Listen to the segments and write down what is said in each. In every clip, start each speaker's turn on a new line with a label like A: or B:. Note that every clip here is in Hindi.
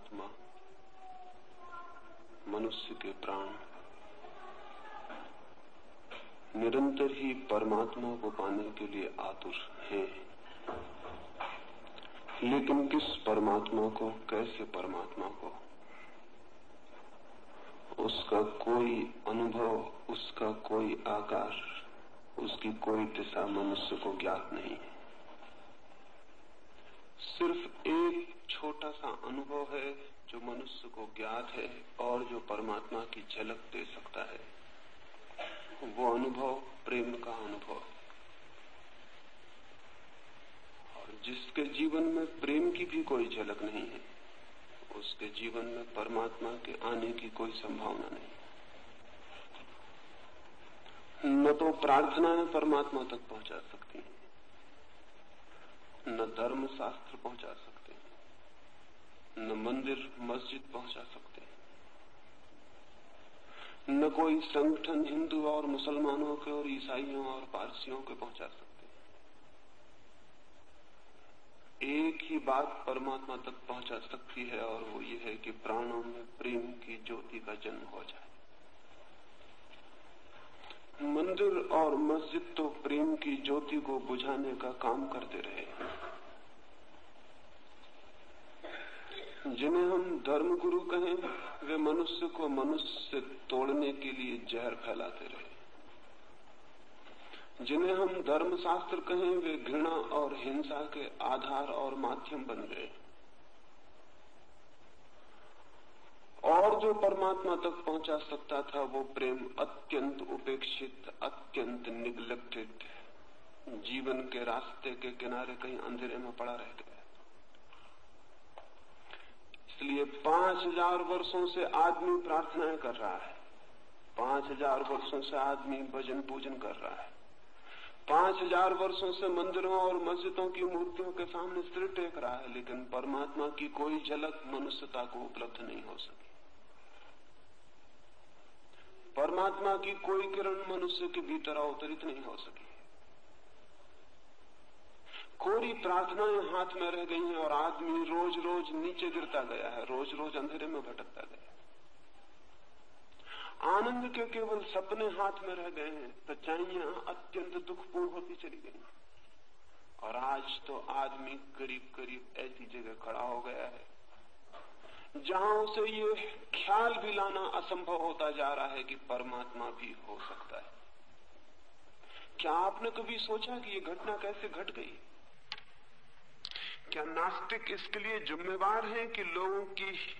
A: आत्मा, मनुष्य के प्राण। निरंतर ही परमात्मा को पाने के लिए आतुर हैं। लेकिन किस परमात्मा को, कैसे परमात्मा को? उसका कोई अनुभव, उसका कोई आकार, उसकी कोई दिशा मनुष्य को ज्ञात नहीं। है सिर्फ़ एक छोटा सा अनुभव है जो मनुष्य को ज्ञात है और जो परमात्मा की झलक दे सकता है। वो अनुभव प्रेम का अनुभव है। और जिसके जीवन में प्रेम की भी कोई झलक नहीं है, उसके जीवन में परमात्मा के आने की कोई संभावना नहीं न तो प्रार्थनाएँ परमात्मा तक पहुँचा सकती हैं, न धर्म शास्त्र पहुँचा सकते न मंदिर, मस्जिद पहुँचा सकते न कोई संगठन हिंदू और मुसलमानों के और ईसाइयों और पारसियों के पहुँचा सकते एक ही बात परमात्मा तक पहुँचा सकती है और वो ये है कि प्राणों में प्रेम की ज्योति का जन्म हो जाए। मंदिर और मस्जिद तो प्रेम की ज्योति को बुझाने का काम करते रहे जिन्हें हम धर्म गुरु कहें, वे मनुष्य को मनुष्य से तोड़ने के लिए जहर फैलाते रहे। जिन्हें हम धर्म शास्त्र कहें, वे घृणा और हिंसा के आधार और माध्यम बन गए। और जो परमात्मा तक पहुँचा सकता था, वो प्रेम अत्यंत उपेक्षित, अत्यंत निग्लेक्टेड जीवन के रास्ते के किनारे कहीं अंधेरे में पड़ा रह गया। इसलिए पाँच हज़ार वर्षो से आदमी प्रार्थनाएँ कर रहा है। पाँच हज़ार वर्षो से आदमी भजन पूजन कर रहा है। पाँच हज़ार वर्षों से मंदिरों और मस्जिदों की मूर्तियों के सामने सिर टेक रहा है, लेकिन परमात्मा की कोई झलक मनुष्यता को उपलब्ध नहीं हो सकी। परमात्मा की कोई किरण मनुष्य के भीतर अवतरित नहीं हो सकी। कोरी प्रार्थनाएँ हाथ में रह गई हैं और आदमी रोज रोज नीचे गिरता गया है रोज रोज अंधेरे में भटकता गया आनंद के केवल सपने हाथ में रह गए हैं, सच्चाइयाँ अत्यंत दुखपूर्ण होती चली गई और आज तो आदमी करीब करीब ऐसी जगह खड़ा हो गया है, जहाँ उसे ये ख्याल भी लाना असंभव होता जा रहा है कि परमात्मा भी हो सकता है। क्या आपने कभी सोचा कि ये घटना कैसे घट गई? क्या नास्तिक इसके लिए जिम्मेवार हैं कि लोगों की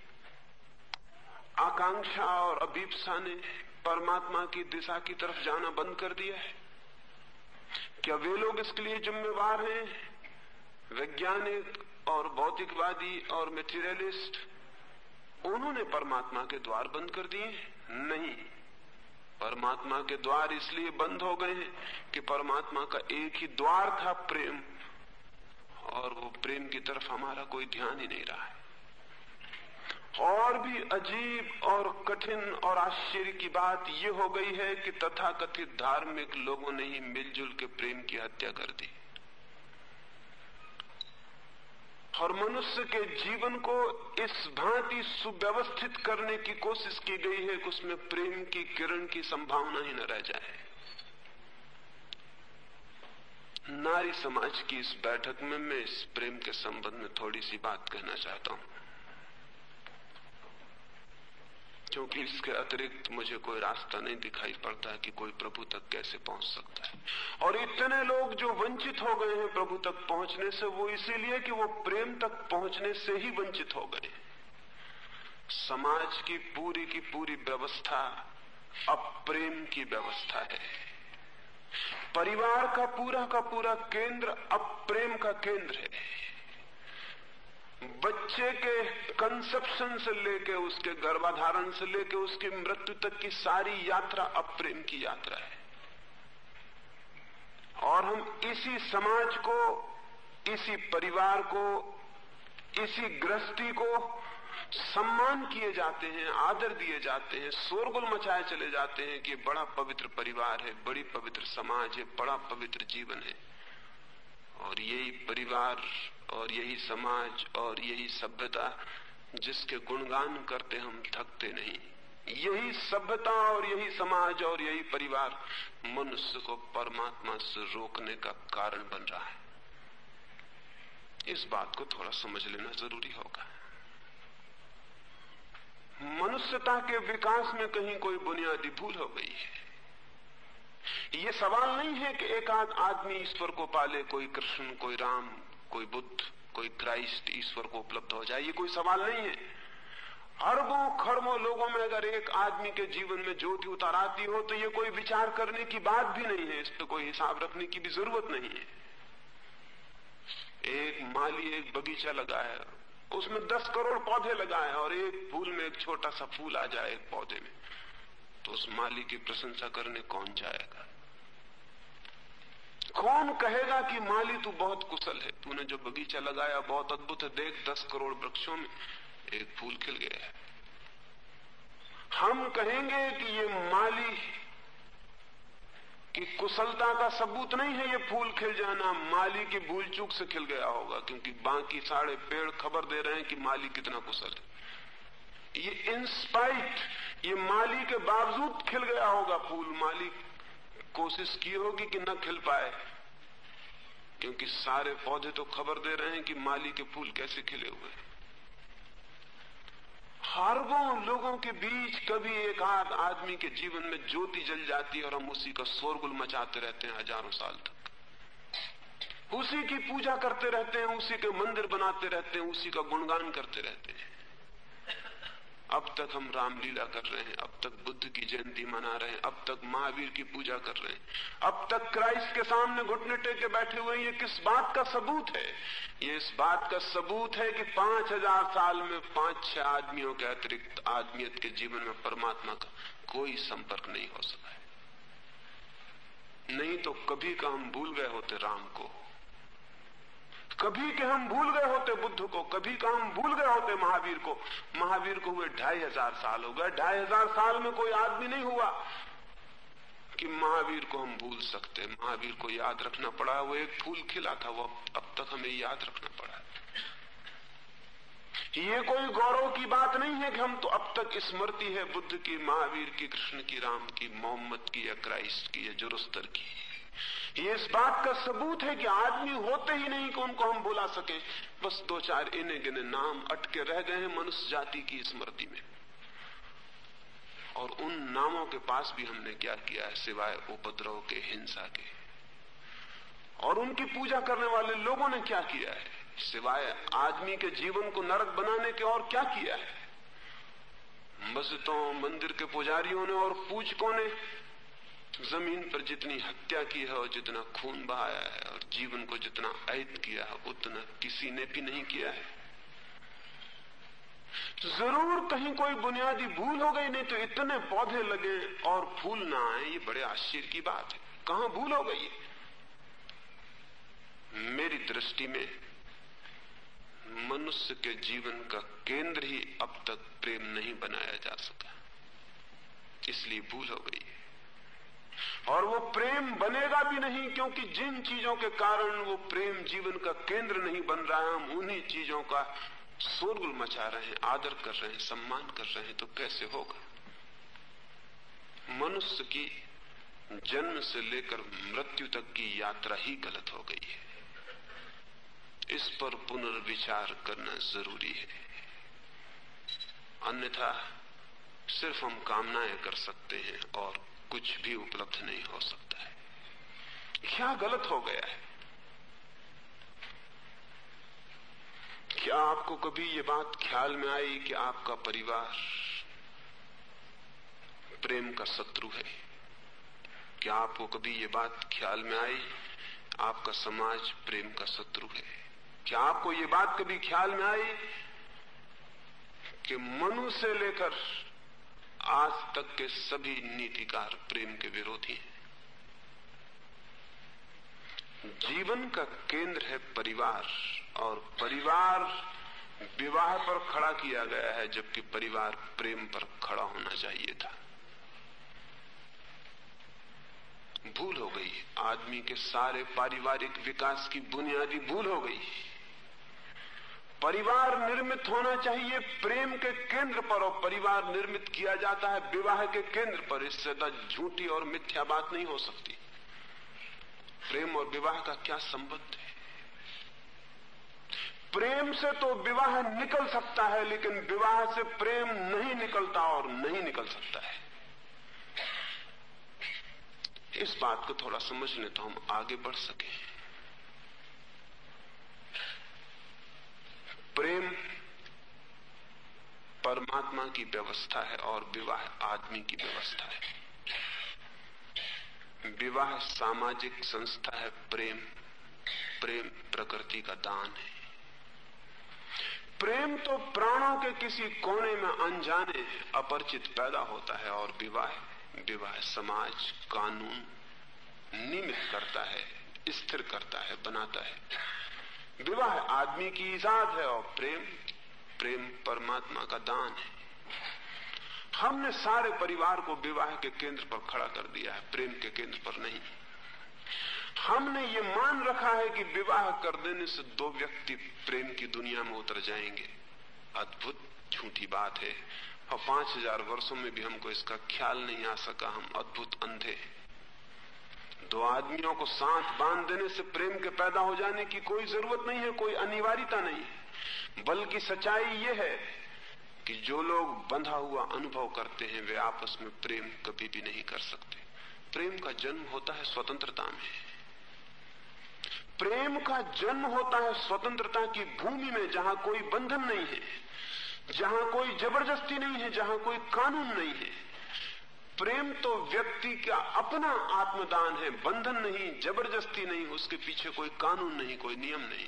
A: आकांक्षा और अभीपसा ने परमात्मा की दिशा की तरफ़ जाना बंद कर दिया है? क्या वे लोग इसके लिए जिम्मेवार हैं? वैज्ञानिक और भौतिकवादी और मेटीरियलिस्ट उन्होंने परमात्मा के द्वार बंद कर दिए नहीं। परमात्मा के द्वार इसलिए बंद हो गए हैं कि परमात्मा का एक ही द्वार था प्रेम। और वो प्रेम की तरफ़ हमारा कोई ध्यान ही नहीं रहा है। और भी अजीब और कठिन और आश्चर्य की बात यह हो गई है कि तथाकथित धार्मिक लोगों ने ही मिलजुल के प्रेम की हत्या कर दी। और मनुष्य के जीवन को इस भांति सुव्यवस्थित करने की कोशिश की गई है कि उसमें प्रेम की किरण की संभावना ही न रह जाए। नारी समाज की इस बैठक में मैं इस प्रेम के संबंध में थोड़ी सी बात कहना चाहता हूँ। क्योंकि इसके अतिरिक्त मुझे कोई रास्ता नहीं दिखाई पड़ता कि कोई प्रभु तक कैसे पहुँच सकता है। और इतने लोग जो वंचित हो गए हैं प्रभु तक पहुँचने से, वो इसीलिए कि वो प्रेम तक पहुँचने से ही वंचित हो गए समाज की पूरी की पूरी व्यवस्था अब प्रेम की व्यवस्था है। परिवार का पूरा का पूरा केंद्र अब प्रेम का केंद्र है। बच्चे के कंसेप्शन से लेके उसके गर्भाधारण से लेके उसकी मृत्यु तक की सारी यात्रा अब प्रेम की यात्रा है। और हम इसी समाज को, इसी परिवार को, इसी गृहस्थी को सम्मान किए जाते हैं, आदर दिए जाते हैं, शोरगुल मचाए चले जाते हैं कि बड़ा पवित्र परिवार है, बड़ी पवित्र समाज है, बड़ा पवित्र जीवन है। और यही परिवार, और यही समाज, और यही सभ्यता जिसके गुणगान करते हम थकते नहीं। यही सभ्यता और यही समाज और यही परिवार मनुष्य को परमात्मा से रोकने का कारण बन रहा है। इस बात को थोड़ा समझ लेना ज़रूरी होगा। मनुष्यता के विकास में कहीं कोई बुनियादी भूल हो गई है। ये सवाल नहीं है कि एक आध आदमी ईश्वर को पाले, कोई कृष्ण, कोई राम, कोई बुद्ध, कोई क्राइस्ट ईश्वर को उपलब्ध हो जाए, ये कोई सवाल नहीं है। अरबों खरबों लोगों में अगर एक आदमी के जीवन में ज्योति उतार आती हो तो ये कोई विचार करने की बात भी नहीं है, इस पर कोई हिसाब रखने की भी ज़रूरत नहीं है। एक माली एक बगीचा लगाए उसमें दस करोड़ पौधे लगाए और एक फूल में एक छोटा सा फूल आ जाए एक पौधे में तो उस माली की प्रशंसा करने कौन जाएगा? कौन कहेगा कि माली, तू बहुत कुशल है। तूने जो बगीचा लगाया, बहुत अद्भुत है। देख, दस करोड़ वृक्षों में एक फूल खिल गया है। हम कहेंगे कि ये माली की कुशलता का सबूत नहीं है ये फूल खिल जाना, माली की भूल चूक से खिल गया होगा, क्योंकि बाकी सारे पेड़ खबर दे रहे हैं कि माली कितना कुशल है। ये इंस्पाइट ये माली के बावजूद खिल गया होगा फूल। माली कोशिश की होगी कि न खिल पाए, क्योंकि सारे पौधे तो खबर दे रहे हैं कि माली के फूल कैसे खिले हुए हैं। अरबों लोगों के बीच कभी एक आध आदमी के जीवन में ज्योति जल जाती है और हम उसी का शोरगुल मचाते रहते हैं हज़ारों साल तक। उसी की पूजा करते रहते हैं, उसी के मंदिर बनाते रहते हैं, उसी का गुणगान करते रहते हैं। अब तक हम रामलीला कर रहे हैं, अब तक बुद्ध की जयंती मना रहे हैं, अब तक महावीर की पूजा कर रहे हैं। अब तक क्राइस्ट के सामने घुटने टेके बैठे हुए ये किस बात का सबूत है? ये इस बात का सबूत है कि पाँच हज़ार साल में पाँच छह आदमियों के अतिरिक्त आदमियत के जीवन में परमात्मा का कोई संपर्क नहीं हो सका नहीं तो कभी का हम भूल गए होते राम को। कभी के हम भूल गए होते बुद्ध को, कभी का हम भूल गए होते महावीर को। महावीर को हुए ढाई हज़ार साल हो गए। ढाई हज़ार साल में कोई आदमी नहीं हुआ कि महावीर को हम भूल सकते। महावीर को याद रखना पड़ा। वो एक फूल खिला था, वो अब तक हमें याद रखना पड़ा। ये कोई गौरव की बात नहीं है कि हम तो अब तक स्मृति है बुद्ध की, महावीर की, कृष्ण की, राम की, मोहम्मद की या क्राइस्ट की या जुरुस्तर की। ये इस बात का सबूत है कि आदमी होते ही नहीं कि उनको हम बुला सके। बस दो चार इने गिने नाम अटके रह गए हैं मनुष्य जाति की स्मृति में। और उन नामों के पास भी हमने क्या किया है सिवाय उपद्रव के, हिंसा के। और उनकी पूजा करने वाले लोगों ने क्या किया है? सिवाय आदमी के जीवन को नरक बनाने के और क्या किया है? मस्जिदों, मंदिर के पुजारियों ने और पूजकों ने ज़मीन पर जितनी हत्या की है और जितना खून बहाया है और जीवन को जितना ऐद किया है, उतना किसी ने भी नहीं किया है। ज़रूर कहीं कोई बुनियादी भूल हो गई, नहीं तो इतने पौधे लगे और फूल ना आए, ये बड़े आश्चर्य की बात है। कहाँ भूल हो गई है? मेरी दृष्टि में मनुष्य के जीवन का केंद्र ही अब तक प्रेम नहीं बनाया जा सका। इसलिए भूल हो गई है। और वो प्रेम बनेगा भी नहीं, क्योंकि जिन चीज़ों के कारण वो प्रेम जीवन का केंद्र नहीं बन रहा है, हम उन्हीं चीज़ों का शोरगुल मचा रहे हैं, आदर कर रहे हैं, सम्मान कर रहे हैं तो कैसे होगा? मनुष्य की जन्म से लेकर मृत्यु तक की यात्रा ही गलत हो गई है। इस पर पुनर्विचार करना ज़रूरी है। अन्यथा सिर्फ़ हम कामनाएँ कर सकते हैं और कुछ भी उपलब्ध नहीं हो सकता है। क्या गलत हो गया है? क्या आपको कभी ये बात ख्याल में आई कि आपका परिवार प्रेम का शत्रु है? क्या आपको कभी ये बात ख्याल में आई, आपका समाज प्रेम का शत्रु है? क्या आपको ये बात कभी ख्याल में आई कि मनु से लेकर आज तक के सभी नीतिकार प्रेम के विरोधी हैं। जीवन का केंद्र है परिवार, और परिवार विवाह पर खड़ा किया गया है, जबकि परिवार प्रेम पर खड़ा होना चाहिए था। भूल हो गई, आदमी के सारे पारिवारिक विकास की बुनियादी भूल हो गई। परिवार निर्मित होना चाहिए, प्रेम के केंद्र पर और परिवार निर्मित किया जाता है, विवाह के केंद्र पर। इससे तो झूठी और मिथ्या बात नहीं हो सकती। प्रेम और विवाह का क्या संबंध है? प्रेम से तो विवाह निकल सकता है, लेकिन विवाह से प्रेम नहीं निकलता और नहीं निकल सकता है। इस बात को थोड़ा समझ लें तो हम आगे बढ़ सके। प्रेम परमात्मा की व्यवस्था है और विवाह आदमी की व्यवस्था है। विवाह सामाजिक संस्था है, प्रेम प्रेम प्रकृति का दान है। प्रेम तो प्राणों के किसी कोने में अनजाने अपरिचित पैदा होता है और विवाह विवाह समाज, कानून नियमित करता है, स्थिर करता है, बनाता है। विवाह आदमी की ईजाद है और प्रेम प्रेम परमात्मा का दान है। हमने सारे परिवार को विवाह के केंद्र पर खड़ा कर दिया है, प्रेम के केंद्र पर नहीं। हमने ये मान रखा है कि विवाह कर देने से दो व्यक्ति प्रेम की दुनिया में उतर जाएँगे। अद्भुत, झूठी बात है। और पाँच हज़ार वर्षो में भी हमको इसका ख्याल नहीं आ सका, हम अद्भुत अंधे दो आदमियों को साथ बाँध देने से प्रेम के पैदा हो जाने की कोई ज़रूरत नहीं है, कोई अनिवार्यता नहीं है। बल्कि सच्चाई यह है कि जो लोग बंधा हुआ अनुभव करते हैं, वे आपस में प्रेम कभी भी नहीं कर सकते। प्रेम का जन्म होता है स्वतंत्रता में। प्रेम का जन्म होता है स्वतंत्रता की भूमि में, जहाँ कोई बंधन नहीं है, जहाँ कोई ज़बरदस्ती नहीं है, जहाँ कोई कानून नहीं है। प्रेम तो व्यक्ति का अपना आत्मदान है, बंधन नहीं, ज़बरदस्ती नहीं, उसके पीछे कोई कानून नहीं, कोई नियम नहीं।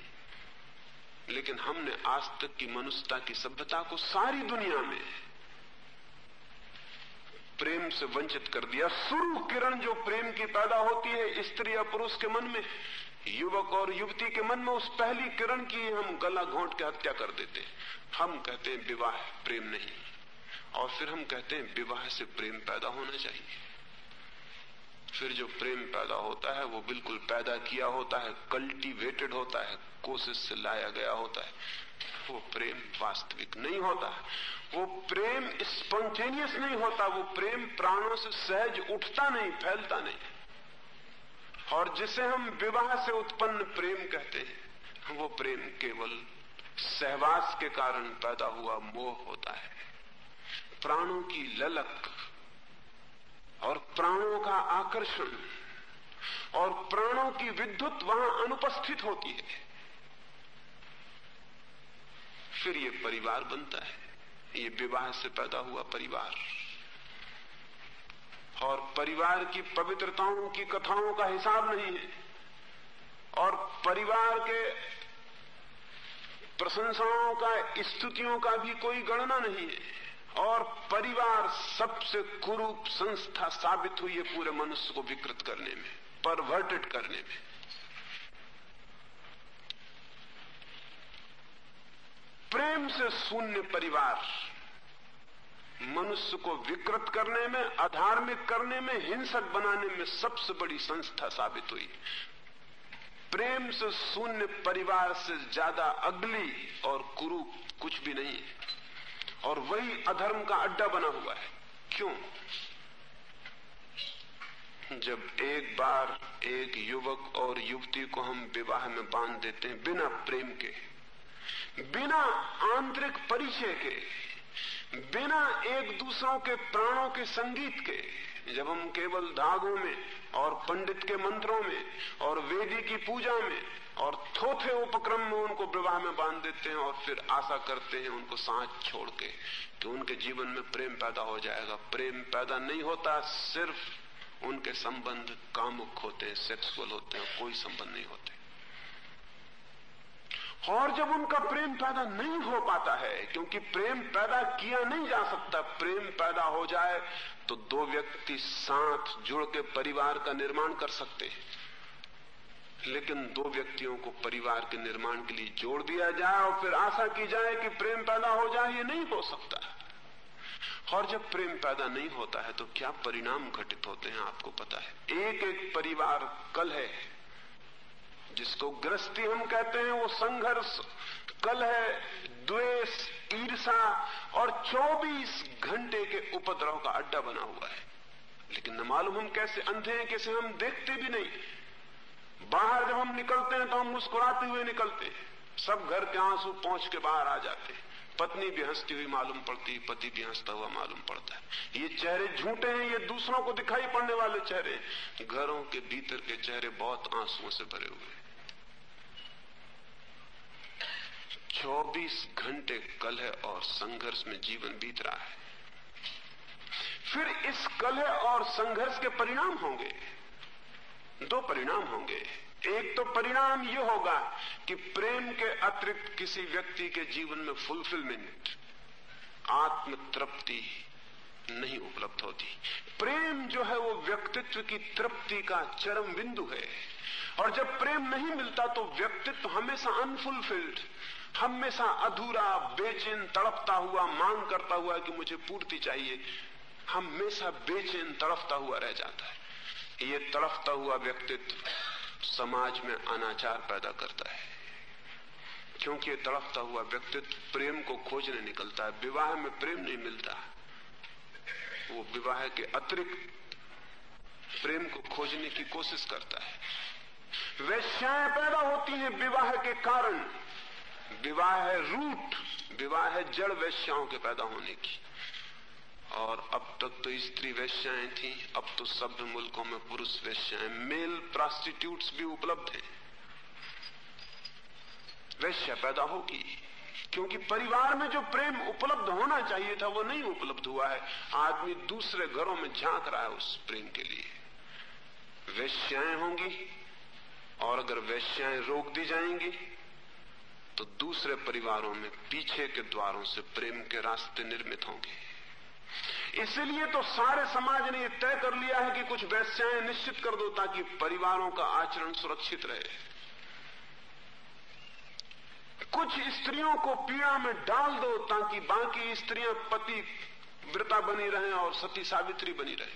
A: लेकिन हमने आज तक की मनुष्यता की सभ्यता को सारी दुनिया में प्रेम से वंचित कर दिया। शुरू किरण जो प्रेम की पैदा होती है, स्त्री या पुरुष के मन में, युवक और युवती के मन में, उस पहली किरण की हम गला घोंट के हत्या कर देते हम कहते हैं, विवाह, प्रेम नहीं। और फिर हम कहते हैं विवाह से प्रेम पैदा होना चाहिए। फिर जो प्रेम पैदा होता है, वो बिल्कुल पैदा किया होता है कल्टीवेटेड होता है, कोशिश से लाया गया होता है। वो प्रेम वास्तविक नहीं होता। वो प्रेम स्पॉन्टेनियस नहीं होता। वो प्रेम प्राणों से सहज उठता नहीं, फैलता नहीं। और जिसे हम विवाह से उत्पन्न प्रेम कहते हैं, वो प्रेम केवल सहवास के कारण पैदा हुआ मोह होता है। प्राणों की ललक और प्राणों का आकर्षण और प्राणों की विद्युत वहाँ अनुपस्थित होती है। फिर ये परिवार बनता है। ये विवाह से पैदा हुआ परिवार। और परिवार की पवित्रताओं की कथाओं का हिसाब नहीं है। और परिवार के प्रशंसाओं का, स्तुतियों का भी कोई गणना नहीं है। और परिवार सबसे कुरूप संस्था साबित हुई है पूरे मनुष्य को विकृत करने में परवर्टेड करने में। प्रेम से शून्य परिवार मनुष्य को विकृत करने में, अधार्मिक करने में, हिंसक बनाने में सबसे बड़ी संस्था साबित हुई प्रेम से शून्य परिवार से ज़्यादा अगली और कुरूप कुछ भी नहीं है। और वही अधर्म का अड्डा बना हुआ है। क्यों? जब एक बार एक युवक और युवती को हम विवाह में बाँध देते हैं बिना प्रेम के, बिना आंतरिक परिचय के, बिना एक दूसरों के प्राणों के संगीत के, जब हम केवल धागों में और पंडित के मंत्रों में और वेदी की पूजा में और थोथे उपक्रम में उनको विवाह में बाँध देते हैं और फिर आशा करते हैं उनको सांस छोड़ के कि उनके जीवन में प्रेम पैदा हो जाएगा। प्रेम पैदा नहीं होता, सिर्फ़ उनके संबंध कामुक होते हैं सेक्सुअल होते हैं, कोई संबंध नहीं होते। और जब उनका प्रेम पैदा नहीं हो पाता है, क्योंकि प्रेम पैदा किया नहीं जा सकता, प्रेम पैदा हो जाए तो दो व्यक्ति साथ जुड़ के परिवार का निर्माण कर सकते हैं। लेकिन दो व्यक्तियों को परिवार के निर्माण के लिए जोड़ दिया जाए और फिर आशा की जाए कि प्रेम पैदा हो जाए, ये नहीं हो सकता। और जब प्रेम पैदा नहीं होता है तो क्या परिणाम घटित होते हैं आपको पता है? एक एक परिवार कल है, जिसको ग्रस्ती हम कहते हैं, वो संघर्ष, कल है द्वेष ईर्षा और 24 घंटे के उपद्रव का अड्डा बना हुआ है। लेकिन न मालूम हम कैसे अंधे हैं, कैसे हम देखते भी नहीं। बाहर जब हम निकलते हैं तो हम मुस्कुराते हुए निकलते हैं। सब घर के आँसू पहुँच के बाहर आ जाते हैं। पत्नी भी हंसती हुई मालूम पड़ती, पति भी हंसता हुआ मालूम पड़ता है। ये चेहरे झूठे हैं, ये दूसरों को दिखाई पड़ने वाले चेहरे। घरों के भीतर के चेहरे बहुत आंसुओं से भरे हुए 24 घंटे कलह और संघर्ष में जीवन बीत रहा है। फिर इस कलह और संघर्ष के परिणाम होंगे। दो परिणाम होंगे। एक तो परिणाम यह होगा कि प्रेम के अतिरिक्त किसी व्यक्ति के जीवन में फुलफिलमेंट आत्म तृप्ति नहीं उपलब्ध होती। प्रेम जो है वो व्यक्तित्व की तृप्ति का चरम बिंदु है। और जब प्रेम नहीं मिलता तो व्यक्तित्व हमेशा अनफुलफिल्ड हमेशा अधूरा, बेचैन, तड़पता हुआ, मांग करता हुआ कि मुझे पूर्ति चाहिए, हमेशा बेचैन, तड़पता हुआ रह जाता है। ये तड़पता हुआ व्यक्तित्व समाज में अनाचार पैदा करता है। क्योंकि ये तड़फता हुआ व्यक्तित्व प्रेम को खोजने निकलता है, विवाह में प्रेम नहीं मिलता। वो विवाह के अतिरिक्त प्रेम को खोजने की कोशिश करता है। वैश्याएँ पैदा होती हैं विवाह के कारण। विवाह है रूट, विवाह है जड़ वैश्याओं के पैदा होने की। और अब तक तो स्त्री वैश्याएँ थी, अब तो सभ्य मुल्कों में पुरुष वैश्याएँ, मेल प्रोस्टिट्यूट्स भी उपलब्ध हैं। वैश्या पैदा होगी, क्योंकि परिवार में जो प्रेम उपलब्ध होना चाहिए था, वो नहीं उपलब्ध हुआ है। आदमी दूसरे घरों में झाँक रहा है उस प्रेम के लिए। वैश्याएँ होंगी, और अगर वैश्याएँ रोक दी जाएँगी तो दूसरे परिवारों में पीछे के द्वारों से प्रेम के रास्ते निर्मित होंगे। इसलिए तो सारे समाज ने यह तय कर लिया है कि कुछ वैश्याएँ निश्चित कर दो ताकि परिवारों का आचरण सुरक्षित रहे। कुछ स्त्रियों को पीड़ा में डाल दो ताकि बाकी स्त्रियाँ पति व्रता बनी रहे और सती सावित्री बनी रहे।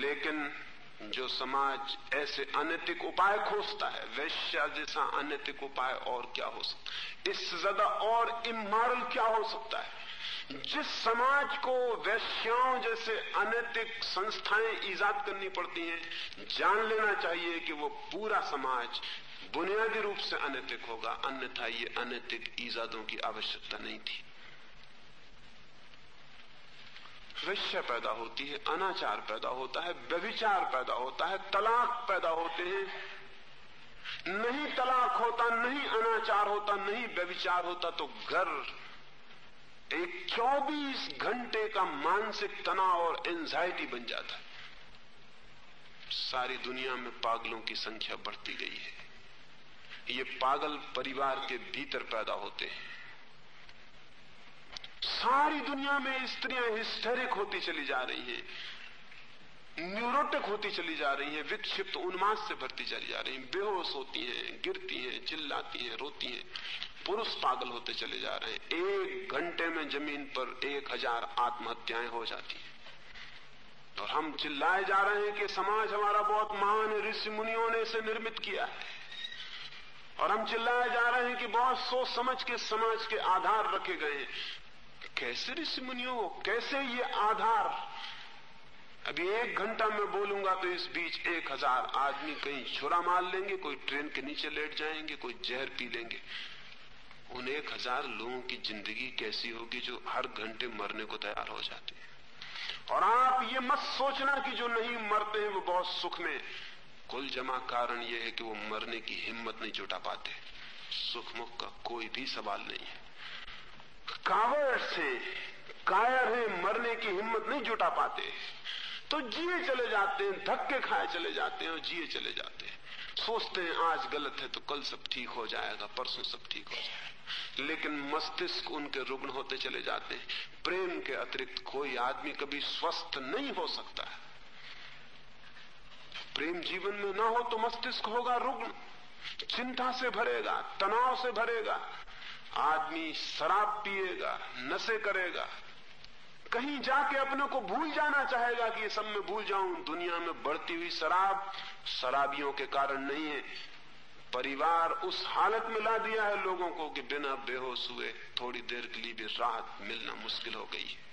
A: लेकिन जो समाज ऐसे अनैतिक उपाय खोजता है, वैश्या जैसा अनैतिक उपाय और क्या हो सकता है? इससे ज़्यादा और इमोरल क्या हो सकता है? जिस समाज को वैश्याओं जैसे अनैतिक संस्थाएँ ईजाद करनी पड़ती हैं, जान लेना चाहिए कि वो पूरा समाज बुनियादी रूप से अनैतिक होगा, अन्यथा ये अनैतिक ईजादों की आवश्यकता नहीं थी। वैश्य पैदा होती है, अनाचार पैदा होता है, व्यभिचार पैदा होता है, तलाक पैदा होते हैं। नहीं तलाक होता, नहीं अनाचार होता, नहीं व्यभिचार होता तो घर एक 24 घंटे का मानसिक तनाव और एंजाइटी बन जाता है। सारी दुनिया में पागलों की संख्या बढ़ती गई है। ये पागल परिवार के भीतर पैदा होते हैं। सारी दुनिया में स्त्रियाँ हिस्टेरिक होती चली जा रही हैं। न्यूरोटिक होती चली जा रही हैं। विक्षिप्त उन्माद से भरती चली जा रही हैं। बेहोश होती हैं, गिरती हैं, चिल्लाती हैं, रोती हैं। पुरुष पागल होते चले जा रहे हैं। एक घंटे में ज़मीन पर एक हज़ार आत्महत्याएँ हो जाती हैं। और हम चिल्लाए जा रहे हैं कि समाज हमारा बहुत महान ऋषि मुनियों ने इसे निर्मित किया है। और हम चिल्लाए जा रहे हैं कि बहुत सोच समझ के समाज के आधार रखे गए हैं। कैसे ऋषि मुनियों, कैसे ये आधार? अभी एक घंटा में बोलूँगा तो इस बीच एक हज़ार आदमी कहीं छुरा मार लेंगे, कोई ट्रेन के नीचे लेट जाएँगे, कोई जहर पी लेंगे। उन एक हज़ार लोगों की ज़िंदगी कैसी होगी जो हर घंटे मरने को तैयार हो जाते हैं? और आप ये मत सोचना कि जो नहीं मरते हैं, वो बहुत सुख में कुल जमा कारण ये है कि वो मरने की हिम्मत नहीं जुटा पाते। सुख मुख का कोई भी सवाल नहीं है। कावड़ से कायर है, मरने की हिम्मत नहीं जुटा पाते। तो जिए चले जाते हैं, धक्के खाए चले जाते हैं और जिए चले जाते हैं। सोचते हैं, आज गलत है तो कल सब ठीक हो जाएगा, परसों सब ठीक हो जाएगा। लेकिन मस्तिष्क उनके रुग्ण होते चले जाते हैं। प्रेम के अतिरिक्त कोई आदमी कभी स्वस्थ नहीं हो सकता। प्रेम जीवन में ना हो तो मस्तिष्क होगा रुग्ण। चिंता से भरेगा, तनाव से भरेगा। आदमी शराब पिएगा, नशे करेगा। कहीं जाके अपने को भूल जाना चाहेगा कि ये सब मैं भूल जाऊँ। दुनिया में बढ़ती हुई शराब, शराबियों के कारण नहीं है। परिवार उस हालत में ला दिया है लोगों को कि बिना बेहोश हुए थोड़ी देर के लिए भी राहत मिलना मुश्किल हो गई है।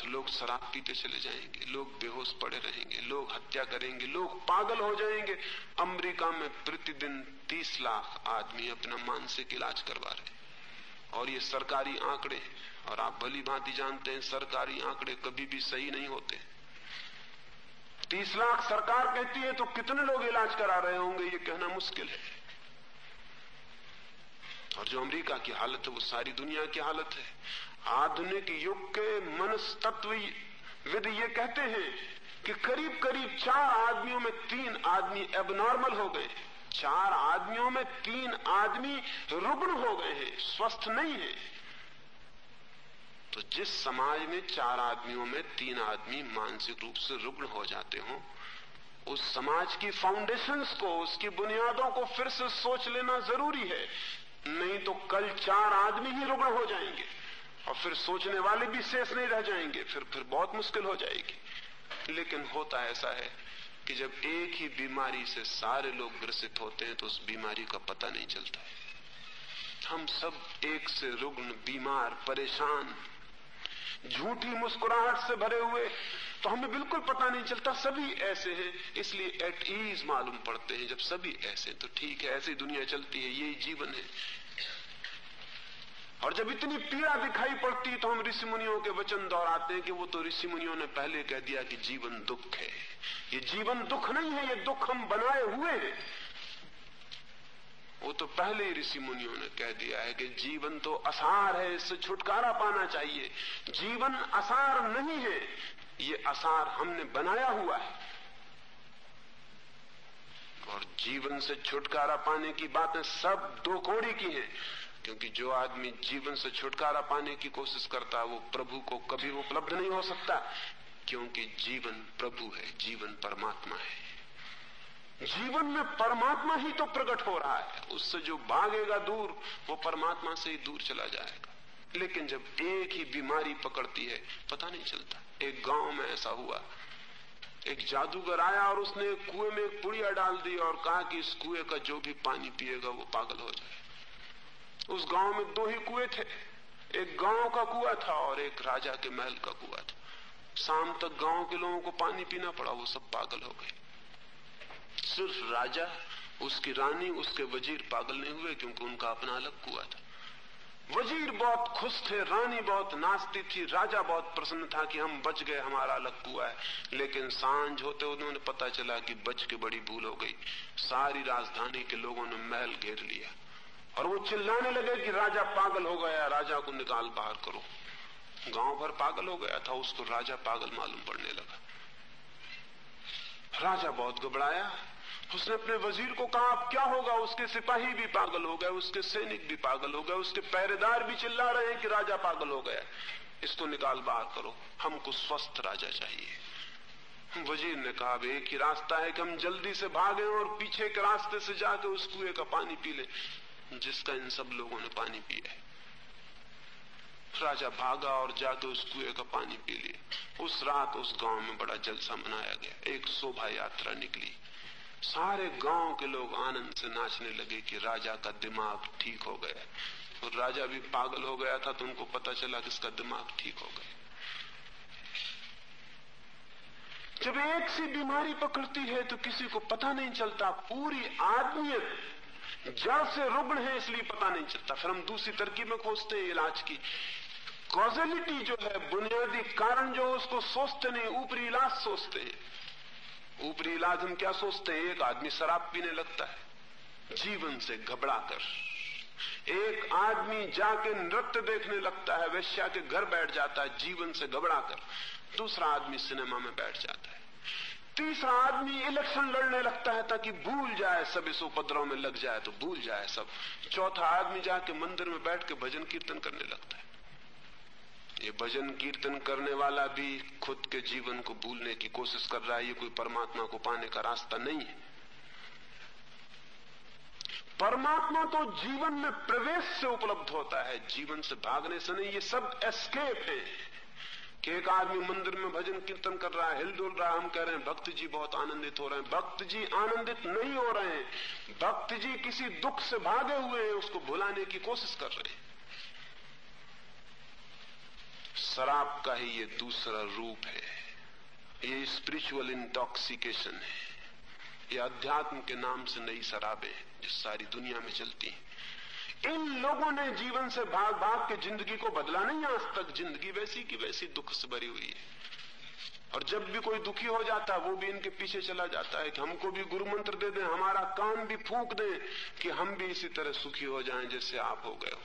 A: तो लोग शराब पीते चले जाएँगे, लोग बेहोश पड़े रहेंगे, लोग हत्या करेंगे, लोग पागल हो जाएँगे। अमेरिका में प्रतिदिन 30 लाख आदमी अपना मानसिक इलाज करवा रहे और ये सरकारी आंकड़े और आप भली भांति जानते हैं, सरकारी आंकड़े कभी भी सही नहीं होते। तीस लाख सरकार कहती है तो कितने लोग इलाज करा रहे होंगे? ये कहना मुश्किल है। और जो अमेरिका की हालत है, वो सारी दुनिया की हालत है। आधुनिक युग के मनस्तत्व विद ये कहते हैं कि करीब करीब चार आदमियों में तीन आदमी एबनॉर्मल हो गए चार आदमियों में तीन आदमी रुग्ण हो गए हैं। स्वस्थ नहीं है। तो जिस समाज में चार आदमियों में तीन आदमी मानसिक रूप से रुग्ण हो जाते हो, उस समाज की फाउंडेशंस को, उसकी बुनियादों को फिर से सोच लेना ज़रूरी है। नहीं तो कल चार आदमी ही रुग्ण हो जाएँगे और फिर सोचने वाले भी शेष नहीं रह जाएँगे, फिर फिर बहुत मुश्किल हो जाएगी। लेकिन होता ऐसा है कि जब एक ही बीमारी से सारे लोग ग्रसित होते हैं तो उस बीमारी का पता नहीं चलता। हम सब एक से रुग्ण, बीमार, परेशान झूठी मुस्कुराहट से भरे हुए तो हमें बिल्कुल पता नहीं चलता, सभी ऐसे हैं। इसलिए एट ईज मालूम पड़ते हैं, जब सभी ऐसे तो ठीक है, ऐसी दुनिया चलती है, यही जीवन है। और जब इतनी पीड़ा दिखाई पड़ती तो हम ऋषि मुनियों के वचन दोहराते हैं कि वो तो ऋषि मुनियों ने पहले कह दिया कि जीवन दुख है। ये जीवन दुख नहीं है, ये दुख हम बनाए हुए हैं। वो तो पहले ही ऋषि मुनियों ने कह दिया है कि जीवन तो असार है, इससे छुटकारा पाना चाहिए। जीवन असार नहीं है, ये असार हमने बनाया हुआ है। और जीवन से छुटकारा पाने की बातें सब दो कोड़ी की हैं, क्योंकि जो आदमी जीवन से छुटकारा पाने की कोशिश करता है, वो प्रभु को कभी उपलब्ध नहीं हो सकता, क्योंकि जीवन प्रभु है, जीवन परमात्मा है। जीवन में परमात्मा ही तो प्रकट हो रहा है। उससे जो भागेगा दूर, वो परमात्मा से ही दूर चला जाएगा। लेकिन जब एक ही बीमारी पकड़ती है, पता नहीं चलता। एक गाँव में ऐसा हुआ। एक जादूगर आया और उसने कुएँ में एक पुड़िया डाल दी और कहा कि इस कुएँ का जो भी पानी पिएगा, वो पागल हो जाए। उस गाँव में दो ही कुएँ थे। एक गाँव का कुआ था और एक राजा के महल का कुआ था। शाम तक गाँव के लोगों को पानी पीना पड़ा, वो सब पागल हो गए। सिर्फ़ राजा, उसकी रानी, उसके वज़ीर पागल नहीं हुए क्योंकि उनका अपना अलग कुआ था। वज़ीर बहुत खुश थे, रानी बहुत नाचती थी, राजा बहुत प्रसन्न था कि हम बच गए, हमारा अलग कुआ है। लेकिन साँझ होते उन्होंने पता चला कि बच के बड़ी भूल हो गई। सारी राजधानी के लोगों ने महल घेर लिया। और वो चिल्लाने लगे कि राजा पागल हो गया, राजा को निकाल बाहर करो। गाँव भर पागल हो गया था, उसको राजा पागल मालूम पड़ने लगा। राजा बहुत घबराया। उसने अपने वज़ीर को कहा, अब क्या होगा? उसके सिपाही भी पागल हो गए, उसके सैनिक भी पागल हो गए, उसके पहरेदार भी चिल्ला रहे हैं कि राजा पागल हो गया। इसको निकाल बाहर करो, हमको स्वस्थ राजा चाहिए। वज़ीर ने कहा, अब एक ही रास्ता है कि हम जल्दी से भागे और पीछे के रास्ते से जाके उस कुएँ का पानी पी ले, जिसका इन सब लोगों ने पानी पिया है। राजा भागा और जाके उस कुएँ का पानी पी लिया उस रात उस गाँव में बड़ा जलसा मनाया गया। एक शोभा यात्रा निकली। सारे गाँव के लोग आनंद से नाचने लगे कि राजा का दिमाग ठीक हो गया। और राजा भी पागल हो गया था तो उनको पता चला कि इसका दिमाग ठीक हो गया। जब एक सी बीमारी पकड़ती है तो किसी को पता नहीं चलता। पूरी आदमियत जड़ से रुग्ण है, इसलिए पता नहीं चलता। फिर हम दूसरी तरकीब खोजते हैं इलाज की। कॉजलिटी जो है, बुनियादी कारण जो उसको सोचते नहीं, ऊपरी इलाज सोचते हैं। ऊपरी इलाज हम क्या सोचते हैं? एक आदमी शराब पीने लगता है, जीवन से घबरा कर एक आदमी जाके नृत्य देखने लगता है, वैश्या के घर बैठ जाता है, जीवन से घबरा कर दूसरा आदमी सिनेमा में बैठ जाता है। तीसरा आदमी इलेक्शन लड़ने लगता है ताकि भूल जाए सब, इस उपद्रव में लग जाए तो भूल जाए सब। चौथा आदमी जाके मंदिर में बैठ के भजन कीर्तन करने लगता है। ये भजन कीर्तन करने वाला भी खुद के जीवन को भूलने की कोशिश कर रहा है, ये कोई परमात्मा को पाने का रास्ता नहीं है। परमात्मा तो जीवन में प्रवेश से उपलब्ध होता है, जीवन से भागने से नहीं, ये सब एस्केप है। कि एक आदमी मंदिर में भजन कीर्तन कर रहा है हिलडुल रहा है, हम कह रहे हैं, भक्त जी बहुत आनंदित हो रहे हैं। भक्त जी आनंदित नहीं हो रहे हैं। भक्त जी किसी दुख से भागे हुए हैं, उसको भुलाने की कोशिश कर रहे हैं। शराब का ही ये दूसरा रूप है। ये स्पिरिचुअल इंटॉक्सिकेशन है। ये अध्यात्म के नाम से नई शराबें जो सारी दुनिया में चलती हैं। इन लोगों ने जीवन से भाग भाग के ज़िंदगी को बदला नहीं, आज तक ज़िंदगी वैसी की वैसी दुख से भरी हुई है। और जब भी कोई दुखी हो जाता है वो भी इनके पीछे चला जाता है कि हमको भी गुरु मंत्र दे दें, हमारा कान भी फूक दें कि हम भी इसी तरह सुखी हो जाएँ जैसे आप हो गए हो।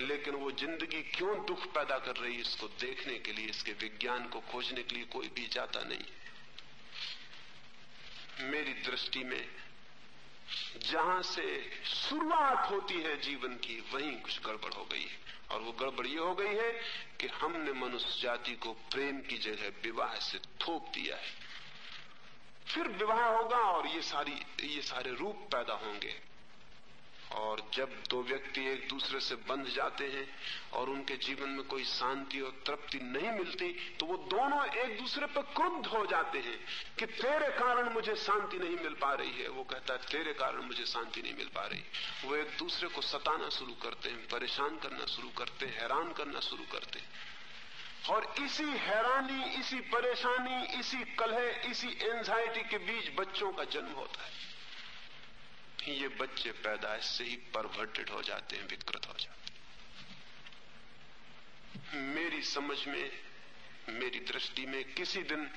A: लेकिन वो ज़िंदगी क्यों दुख पैदा कर रही है, इसको देखने के लिए, इसके विज्ञान को खोजने के लिए कोई भी जाता नहीं। मेरी दृष्टि में, जहाँ से शुरुआत होती है जीवन की, वहीं कुछ गड़बड़ हो गई है। और वो गड़बड़ ये हो गई है कि हमने मनुष्य जाति को प्रेम की जगह विवाह से थोप दिया है। फिर विवाह होगा और ये सारी, ये सारे रूप पैदा होंगे। और जब दो व्यक्ति एक दूसरे से बंध जाते हैं और उनके जीवन में कोई शांति और तृप्ति नहीं मिलती तो वो दोनों एक दूसरे पर क्रुद्ध हो जाते हैं कि तेरे कारण मुझे शांति नहीं मिल पा रही है। वो कहता है, तेरे कारण मुझे शांति नहीं मिल पा रही। वो एक दूसरे को सताना शुरू करते हैं, परेशान करना शुरू करते हैं, हैरान करना शुरू करते हैं। और इसी हैरानी, इसी परेशानी, इसी कलह, इसी एंजाइटी के बीच बच्चों का जन्म होता है। ये बच्चे पैदाइश से ही परवर्टेड हो जाते हैं, विकृत हो जाते हैं। मेरी समझ में, मेरी दृष्टि में किसी दिन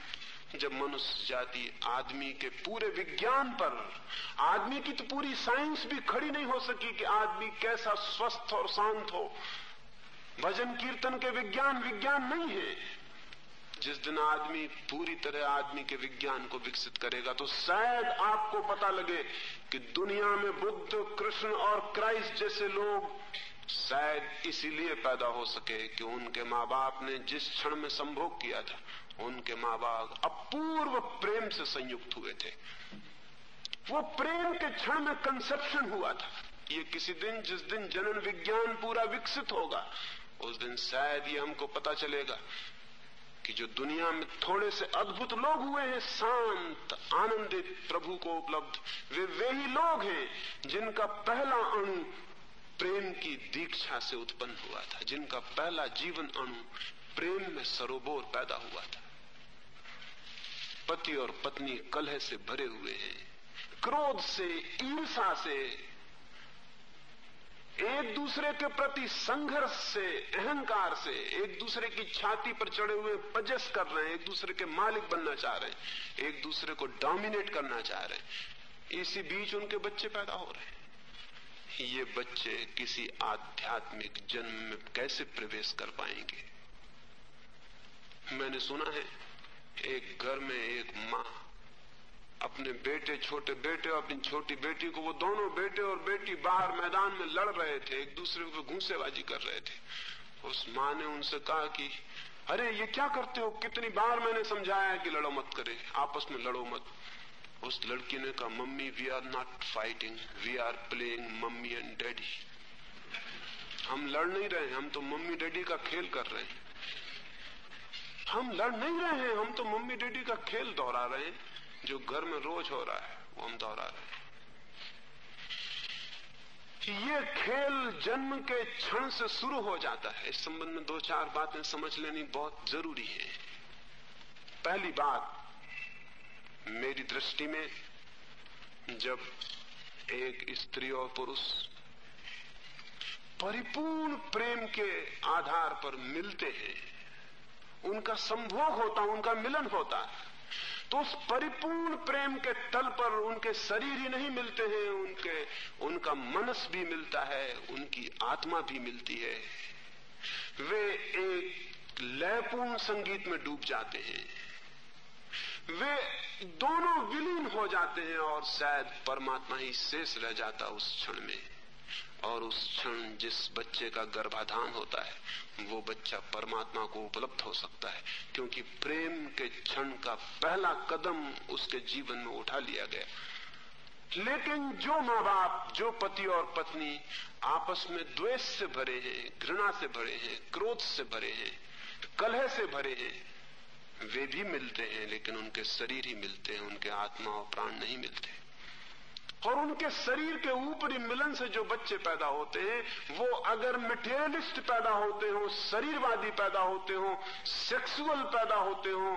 A: जब मनुष्य जाति आदमी के पूरे विज्ञान पर, आदमी की तो पूरी साइंस भी खड़ी नहीं हो सकी कि आदमी कैसा स्वस्थ और शांत हो। भजन कीर्तन के विज्ञान विज्ञान नहीं है। जिस दिन आदमी पूरी तरह आदमी के विज्ञान को विकसित करेगा तो शायद आपको पता लगे कि दुनिया में बुद्ध, कृष्ण और क्राइस्ट जैसे लोग शायद इसीलिए पैदा हो सके कि उनके माँ बाप ने जिस क्षण में संभोग किया था, उनके माँ बाप अपूर्व प्रेम से संयुक्त हुए थे। वो प्रेम के क्षण में कंसेप्शन हुआ था। ये किसी दिन, जिस दिन जनन विज्ञान पूरा विकसित होगा, उस दिन शायद ये हमको पता चलेगा कि जो दुनिया में थोड़े से अद्भुत लोग हुए हैं, शांत, आनंदित प्रभु को उपलब्ध, वे वे ही लोग हैं जिनका पहला अणु प्रेम की दीक्षा से उत्पन्न हुआ था, जिनका पहला जीवन अणु प्रेम में सरोबोर पैदा हुआ था। पति और पत्नी कलह से भरे हुए हैं, क्रोध से ईर्षा से एक दूसरे के प्रति संघर्ष से, अहंकार से, एक दूसरे की छाती पर चढ़े हुए पजस कर रहे हैं, एक दूसरे के मालिक बनना चाह रहे हैं, एक दूसरे को डोमिनेट करना चाह रहे हैं। इसी बीच उनके बच्चे पैदा हो रहे हैं। ये बच्चे किसी आध्यात्मिक जन्म में कैसे प्रवेश कर पाएँगे? मैंने सुना है, एक घर में एक माँ अपने बेटे, छोटे बेटे और अपनी छोटी बेटी को, वो दोनों बेटे और बेटी बाहर मैदान में लड़ रहे थे, एक दूसरे को घूसेबाजी कर रहे थे। उस माँ ने उनसे कहा कि, अरे, ये क्या करते हो? कितनी बार मैंने समझाया कि लड़ो मत करे, आपस में लड़ो मत। उस लड़की ने कहा, mummy we are not fighting we are playing mummy and daddy हम लड़ नहीं रहे हम तो मम्मी डैडी का खेल कर रहे हैं। हम लड़ नहीं रहे हैं, हम तो मम्मी डैडी का खेल दोहरा रहे हैं। जो घर में रोज हो रहा है, वो हम दोहरा रहे हैं। ये खेल जन्म के क्षण से शुरू हो जाता है। इस संबंध में दो चार बातें समझ लेनी बहुत ज़रूरी है। पहली बात, मेरी दृष्टि में जब एक स्त्री और पुरुष परिपूर्ण प्रेम के आधार पर मिलते हैं, उनका संभोग होता, उनका मिलन होता है तो उस परिपूर्ण प्रेम के तल पर उनके शरीर ही नहीं मिलते हैं, उनके, उनका मनस भी मिलता है, उनकी आत्मा भी मिलती है। वे एक लयपूर्ण संगीत में डूब जाते हैं। वे दोनों विलीन हो जाते हैं और शायद परमात्मा ही शेष रह जाता उस क्षण में। और उस क्षण जिस बच्चे का गर्भाधान होता है वो बच्चा परमात्मा को उपलब्ध हो सकता है, क्योंकि प्रेम के क्षण का पहला कदम उसके जीवन में उठा लिया गया। लेकिन जो माँ बाप जो पति और पत्नी आपस में द्वेष से भरे हैं, घृणा से भरे हैं, क्रोध से भरे हैं, कलह से भरे हैं, वे भी मिलते हैं, लेकिन उनके शरीर ही मिलते हैं, उनके आत्मा और प्राण नहीं मिलते। और उनके शरीर के ऊपरी मिलन से जो बच्चे पैदा होते हैं, वो अगर मटेरियलिस्ट पैदा होते हो, शरीरवादी पैदा होते हो सेक्सुअल पैदा होते हो,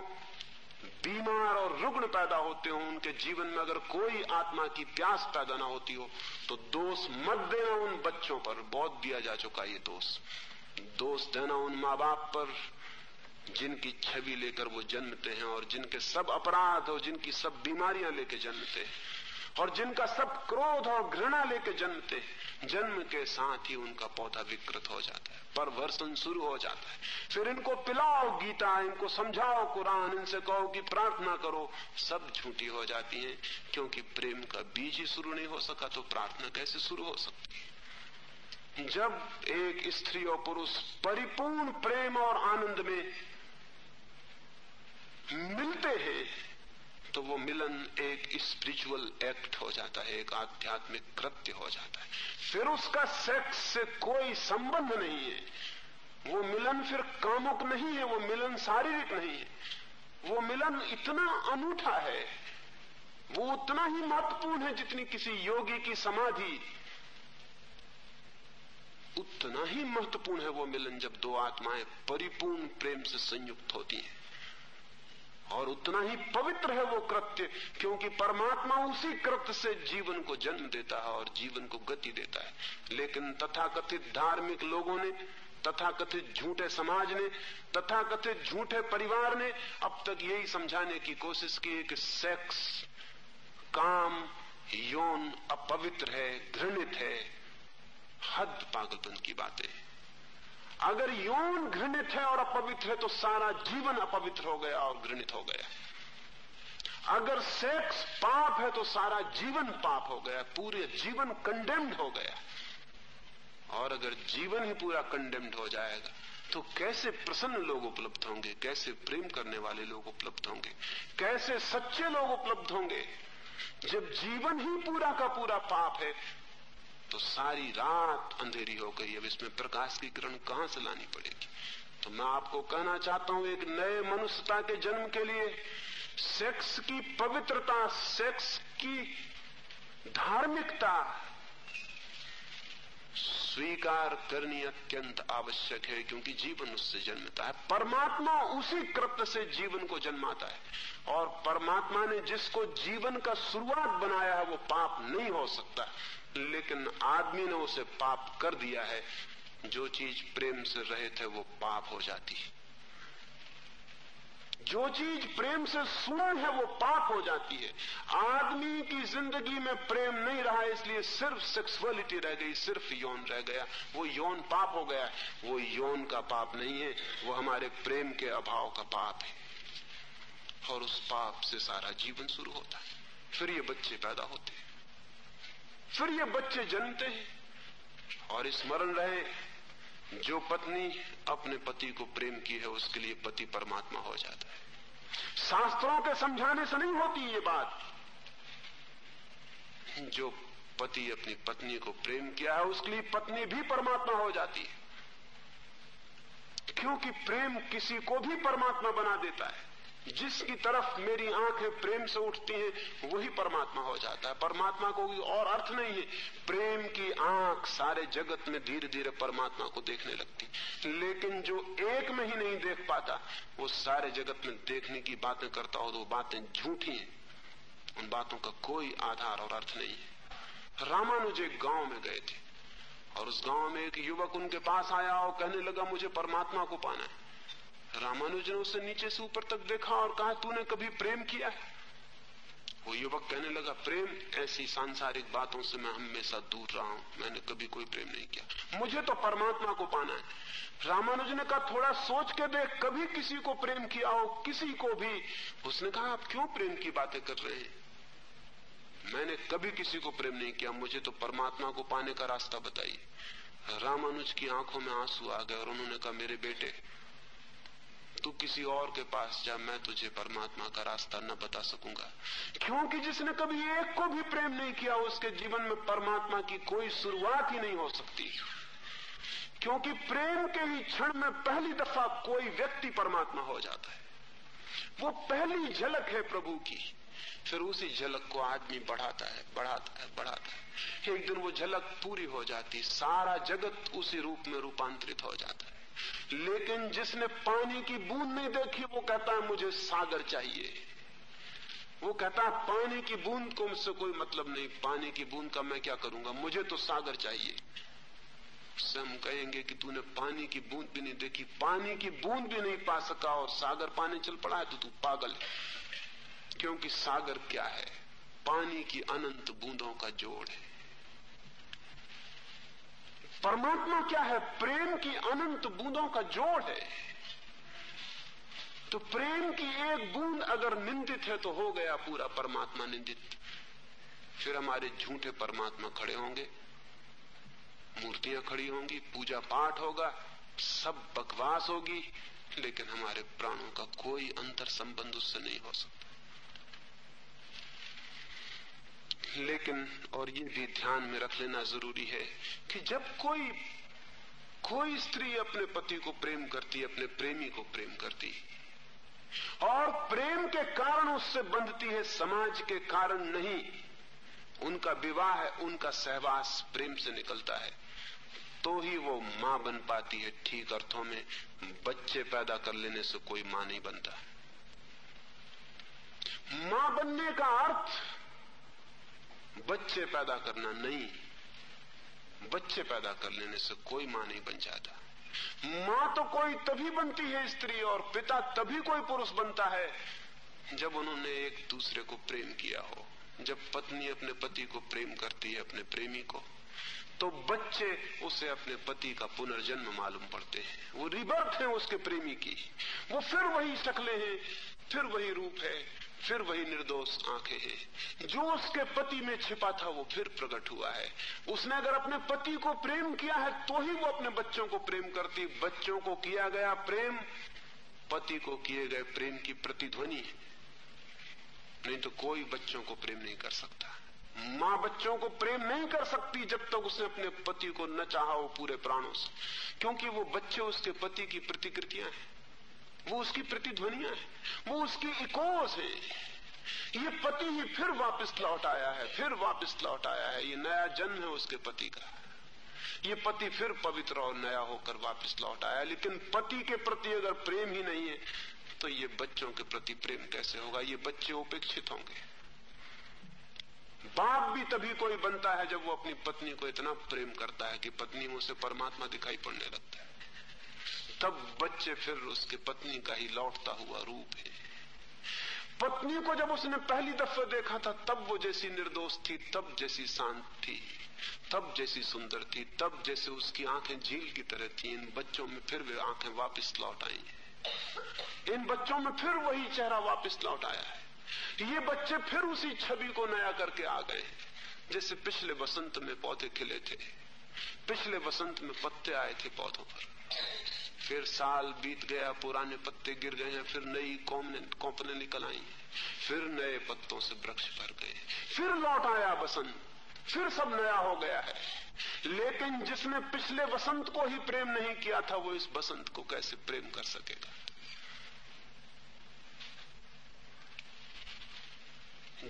A: बीमार और रुग्ण पैदा होते हो, उनके जीवन में अगर कोई आत्मा की प्यास पैदा ना होती हो तो दोष मत देना उन बच्चों पर। बहुत दिया जा चुका ये दोष। दोष देना उन माँ बाप पर, जिनकी छवि लेकर वो जन्मते हैं और जिनके सब अपराध और जिनकी सब बीमारियाँ लेकर जन्मते हैं। और जिनका सब क्रोध और घृणा लेके जन्मते जन्म के साथ ही उनका पौधा विकृत हो जाता है परवर्षण शुरू हो जाता है। फिर इनको पिलाओ गीता, इनको समझाओ कुरान, इनसे कहो कि प्रार्थना करो, सब झूठी हो जाती है, क्योंकि प्रेम का बीज ही शुरू नहीं हो सका तो प्रार्थना कैसे शुरू हो सकती है? जब एक स्त्री और पुरुष परिपूर्ण प्रेम और आनंद में मिलते हैं तो वो मिलन एक स्पिरिचुअल एक्ट हो जाता है, एक आध्यात्मिक कृत्य हो जाता है। फिर उसका सेक्स से कोई संबंध नहीं है। वो मिलन फिर कामुक नहीं है, वो मिलन शारीरिक नहीं है। वो मिलन इतना अनूठा है, वो उतना ही महत्वपूर्ण है जितनी किसी योगी की समाधि। उतना ही महत्वपूर्ण है वो मिलन जब दो आत्माएँ परिपूर्ण प्रेम से संयुक्त होती हैं। और उतना ही पवित्र है वो कृत्य, क्योंकि परमात्मा उसी कृत्य से जीवन को जन्म देता है और जीवन को गति देता है। लेकिन तथाकथित धार्मिक लोगों ने, तथाकथित झूठे समाज ने, तथाकथित झूठे परिवार ने अब तक यही समझाने की कोशिश की है कि सेक्स, काम, यौन अपवित्र है, घृणित है, हद पागलपन की बातें। अगर यौन घृणित है और अपवित्र है तो सारा जीवन अपवित्र हो गया और घृणित हो गया। अगर सेक्स पाप है तो सारा जीवन पाप हो गया, पूरे जीवन कंडेम्ड हो गया। और अगर जीवन ही पूरा कंडेम्ड हो जाएगा तो कैसे प्रसन्न लोग उपलब्ध होंगे? कैसे प्रेम करने वाले लोग उपलब्ध होंगे? कैसे सच्चे लोग उपलब्ध होंगे? जब जीवन ही पूरा का पूरा पाप है तो सारी रात अंधेरी हो गई। अब इसमें प्रकाश की किरण कहाँ से लानी पड़ेगी? तो मैं आपको कहना चाहता हूँ, एक नए मनुष्यता के जन्म के लिए सेक्स की पवित्रता, सेक्स की धार्मिकता स्वीकार करनी अत्यंत आवश्यक है, क्योंकि जीवन उससे जन्मता है। परमात्मा उसी कृत्य से जीवन को जन्माता है। और परमात्मा ने जिसको जीवन का शुरुआत बनाया है, वो पाप नहीं हो सकता। लेकिन आदमी ने उसे पाप कर दिया है। जो चीज़ प्रेम से रहित है, वो पाप हो जाती है। जो चीज़ प्रेम से सुन है, वो पाप हो जाती है। आदमी की ज़िंदगी में प्रेम नहीं रहा, इसलिए सिर्फ़ सेक्सुअलिटी रह गई, सिर्फ़ यौन रह गया। वो यौन पाप हो गया वो यौन का पाप नहीं है, वो हमारे प्रेम के अभाव का पाप है। और उस पाप से सारा जीवन शुरू होता है। फिर ये बच्चे पैदा होते हैं। फिर ये बच्चे जन्मते हैं और स्मरण रहे, जो पत्नी अपने पति को प्रेम की है, उसके लिए पति परमात्मा हो जाता है। शास्त्रों के समझाने से नहीं होती ये बात। जो पति अपनी पत्नी को प्रेम किया है, उसके लिए पत्नी भी परमात्मा हो जाती है। क्योंकि प्रेम किसी को भी परमात्मा बना देता है। जिसकी तरफ़ मेरी आँखें प्रेम से उठती हैं, वही परमात्मा हो जाता है। परमात्मा को और अर्थ नहीं है। प्रेम की आँख सारे जगत में धीरे धीरे परमात्मा को देखने लगती। लेकिन जो एक में ही नहीं देख पाता, वो सारे जगत में देखने की बातें करता हो तो वो बातें झूठी हैं। उन बातों का कोई आधार और अर्थ नहीं है। रामानुज एक गाँव में गए थे। और उस गाँव में एक युवक उनके पास आया और कहने लगा, मुझे परमात्मा को पाना है। रामानुज ने उसे नीचे से ऊपर तक देखा और कहा, तूने कभी प्रेम किया है? वो युवक कहने लगा, प्रेम? ऐसी सांसारिक बातों से मैं हमेशा दूर रहा हूँ। मैंने कभी कोई प्रेम नहीं किया। मुझे तो परमात्मा को पाना है। रामानुज ने कहा, थोड़ा सोच के देख, कभी किसी को प्रेम किया हो, किसी को भी? उसने कहा, आप क्यों प्रेम की बातें कर रहे हैं? मैंने कभी किसी को प्रेम नहीं किया। मुझे तो परमात्मा को पाने का रास्ता बताइए। रामानुज की आँखों में आँसू आ गए और उन्होंने कहा, मेरे बेटे तू किसी और के पास जा, मैं तुझे परमात्मा का रास्ता न बता सकूँगा। क्योंकि जिसने कभी एक को भी प्रेम नहीं किया, उसके जीवन में परमात्मा की कोई शुरुआत ही नहीं हो सकती। क्योंकि प्रेम के ही क्षण में पहली दफ़ा कोई व्यक्ति परमात्मा हो जाता है। वो पहली झलक है प्रभु की। फिर उसी झलक को आदमी बढ़ाता है बढ़ाता है बढ़ाता है। एक दिन वो झलक पूरी हो जाती, सारा जगत उसी रूप में रूपांतरित हो जाता है। लेकिन जिसने पानी की बूंद नहीं देखी, वो कहता है, मुझे सागर चाहिए। वो कहता है, पानी की बूंद को मुझसे कोई मतलब नहीं। पानी की बूंद का मैं क्या करूँगा? मुझे तो सागर चाहिए। उससे हम कहेंगे कि तूने पानी की बूंद भी नहीं देखी, पानी की बूंद भी नहीं पा सका, और सागर पानी चल पड़ा है तो तू पागल है। क्योंकि सागर क्या है? पानी की अनंत बूंदों का जोड़ है। परमात्मा क्या है? प्रेम की अनंत बूंदों का जोड़ है। तो प्रेम की एक बूंद अगर निंदित है तो हो गया पूरा परमात्मा निंदित। फिर हमारे झूठे परमात्मा खड़े होंगे। मूर्तियाँ खड़ी होंगी, पूजा पाठ होगा, सब बकवास होगी, लेकिन हमारे प्राणों का कोई अंतर संबंध उससे नहीं हो सकता। लेकिन, और ये भी ध्यान में रख लेना ज़रूरी है कि जब कोई कोई स्त्री अपने पति को प्रेम करती, अपने प्रेमी को प्रेम करती, और प्रेम के कारण उससे बंधती है, समाज के कारण नहीं, उनका विवाह है, उनका सहवास प्रेम से निकलता है तो ही वो माँ बन पाती है, ठीक अर्थों में, बच्चे पैदा कर लेने से कोई माँ नहीं बनता। माँ बनने का अर्थ बच्चे पैदा करना नहीं। बच्चे पैदा कर लेने से कोई माँ नहीं बन जाता। माँ तो कोई तभी बनती है स्त्री और पिता तभी कोई पुरुष बनता है, जब उन्होंने एक दूसरे को प्रेम किया हो। जब पत्नी अपने पति को प्रेम करती है अपने प्रेमी को तो बच्चे उसे अपने पति का पुनर्जन्म मालूम पड़ते हैं। वो रिबर्थ है उसके प्रेमी की। वो फिर वही शक्लें हैं, फिर वही रूप है। फिर वही निर्दोष आँखें हैं। जो उसके पति में छिपा था, वो फिर प्रकट हुआ है। उसने अगर अपने पति को प्रेम किया है तो ही वो अपने बच्चों को प्रेम करती। बच्चों को किया गया प्रेम, पति को किए गए प्रेम की प्रतिध्वनि। है नहीं तो कोई बच्चों को प्रेम नहीं कर सकता। माँ बच्चों को प्रेम नहीं कर सकती जब तक उसने अपने पति को न चाहा हो पूरे प्राणों से। क्योंकि वो बच्चे उसके पति की प्रतिकृतियाँ हैं। वो उसकी प्रतिध्वनियाँ है, वो उसकी इकोस है। ये पति ही फिर वापस लौट आया है, फिर वापस लौट आया है। ये नया जन्म है उसके पति का। ये पति फिर पवित्र और नया होकर वापस लौट आया लेकिन पति के प्रति अगर प्रेम ही नहीं है तो ये बच्चों के प्रति प्रेम कैसे होगा? ये बच्चे उपेक्षित होंगे। बाप भी तभी कोई बनता है जब वो अपनी पत्नी को इतना प्रेम करता है कि पत्नी उसे परमात्मा दिखाई पड़ने लगता है। तब बच्चे फिर उसके पत्नी का ही लौटता हुआ रूप है। पत्नी को जब उसने पहली दफे देखा था, तब वो जैसी निर्दोष थी, तब जैसी शांत थी, तब जैसी सुंदर थी, तब जैसे उसकी आँखें झील की तरह थी। इन बच्चों में फिर वे आँखें वापस लौट आई इन बच्चों में फिर वही चेहरा वापस लौट आया है। ये बच्चे फिर उसी छवि को नया करके आ गए जैसे पिछले वसंत में पौधे खिले थे, पिछले वसंत में पत्ते आए थे पौधों पर। फिर साल बीत गया, पुराने पत्ते गिर गए हैं, फिर नई कौपने निकल आई फिर नए पत्तों से वृक्ष भर गए फिर लौट आया बसंत फिर सब नया हो गया है। लेकिन जिसने पिछले वसंत को ही प्रेम नहीं किया था, वो इस बसंत को कैसे प्रेम कर सकेगा?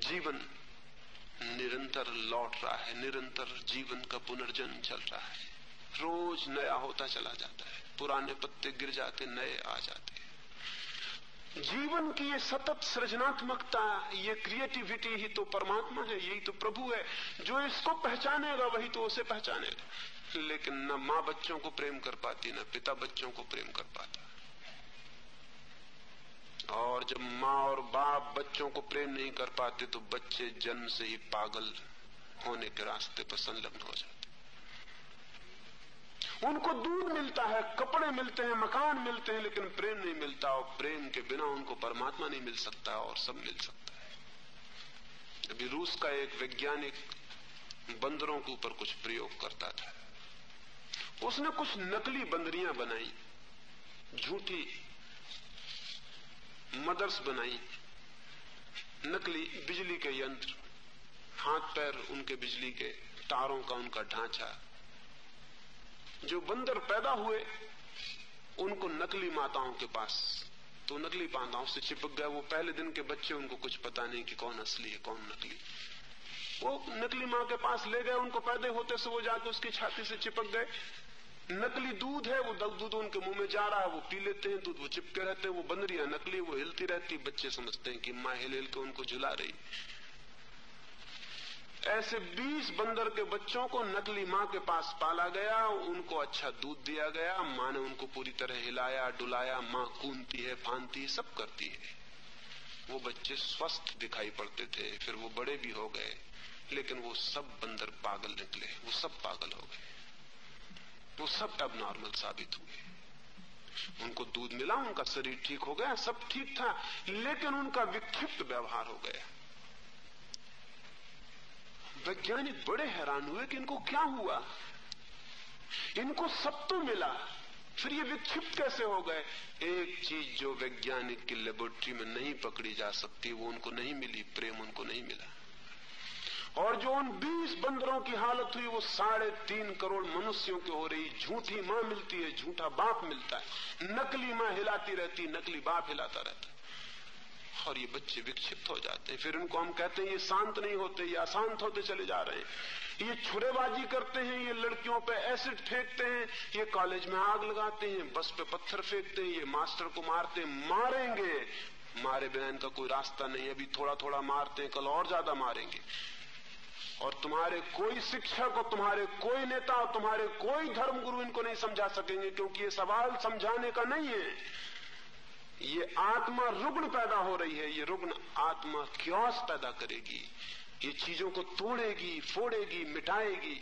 A: जीवन निरंतर लौट रहा है, निरंतर जीवन का पुनर्जन्म चल रहा है। रोज नया होता चला जाता है। पुराने पत्ते गिर जाते, नए आ जाते। जीवन की ये सतत सृजनात्मकता, ये क्रिएटिविटी ही तो परमात्मा है, यही तो प्रभु है। जो इसको पहचानेगा, वही तो उसे पहचानेगा। लेकिन न माँ बच्चों को प्रेम कर पाती, न पिता बच्चों को प्रेम कर पाता। और जब माँ और बाप बच्चों को प्रेम नहीं कर पाते तो बच्चे जन्म से ही पागल होने के रास्ते पर संलग्न हो जाते। उनको दूध मिलता है, कपड़े मिलते हैं, मकान मिलते हैं, लेकिन प्रेम नहीं मिलता और प्रेम के बिना उनको परमात्मा नहीं मिल सकता और सब मिल सकता है। अभी रूस का एक वैज्ञानिक बंदरों के ऊपर कुछ प्रयोग करता था। उसने कुछ नकली बंदरियाँ बनाई, झूठी मदर्स बनाई, नकली बिजली के यंत्र हाथ पैर उनके बिजली के तारों का उनका ढांचा जो बंदर पैदा हुए, उनको नकली माताओं के पास तो नकली माताओं से चिपक गए वो पहले दिन के बच्चे, उनको कुछ पता नहीं कि कौन असली है, कौन नकली। वो नकली माँ के पास ले गए, उनको पैदे होते से वो जाके उसकी छाती से चिपक गए। नकली दूध है, वो दूध उनके मुँह में जा रहा है, वो पी लेते हैं, दूध वो चिपके रहते हैं, वो बंदरिया नकली, वो हिलती रहती बच्चे समझते हैं कि माँ हिल हिल के उनको झुला रही। ऐसे 20 बंदर के बच्चों को नकली माँ के पास पाला गया, उनको अच्छा दूध दिया गया, माँ ने उनको पूरी तरह हिलाया, डुलाया, माँ कूदती है फानती सब करती है। वो बच्चे स्वस्थ दिखाई पड़ते थे, फिर वो बड़े भी हो गए, लेकिन वो सब बंदर पागल निकले, वो सब पागल हो गए। वो सब अब नॉर्मल साबित हुए। उनको दूध मिला, उनका शरीर ठीक हो गया, सब ठीक था, लेकिन उनका विक्षिप्त व्यवहार हो गया। वैज्ञानिक बड़े हैरान हुए कि इनको क्या हुआ। इनको सब तो मिला, फिर ये विक्षिप्त कैसे हो गए? एक चीज़ जो वैज्ञानिक की लेबोरेटरी में नहीं पकड़ी जा सकती, वो उनको नहीं मिली, प्रेम उनको नहीं मिला। और जो उन बीस बंदरों की हालत हुई, वो साढ़े तीन करोड़ मनुष्यों की हो रही। झूठी माँ मिलती है, झूठा बाप मिलता है। नकली माँ हिलाती रहती, नकली बाप हिलाता रहता और ये बच्चे विक्षिप्त हो जाते हैं। फिर उनको हम कहते हैं, ये शांत नहीं होते, ये अशांत होते चले जा रहे हैं। ये छुरेबाजी करते हैं, ये लड़कियों पे एसिड फेंकते हैं, ये कॉलेज में आग लगाते हैं, बस पे पत्थर फेंकते हैं, ये मास्टर को मारते हैं, मारेंगे। मारे बिना इनका कोई रास्ता नहीं, अभी थोड़ा थोड़ा मारते हैं, कल और ज़्यादा मारेंगे। और तुम्हारे कोई शिक्षक और तुम्हारे कोई नेता और तुम्हारे कोई धर्म गुरु इनको नहीं समझा सकेंगे, क्योंकि ये सवाल समझाने का नहीं है। ये आत्मा रुग्ण पैदा हो रही है, ये रुग्ण आत्मा क्योस पैदा करेगी? ये चीज़ों को तोड़ेगी, फोड़ेगी, मिटाएगी।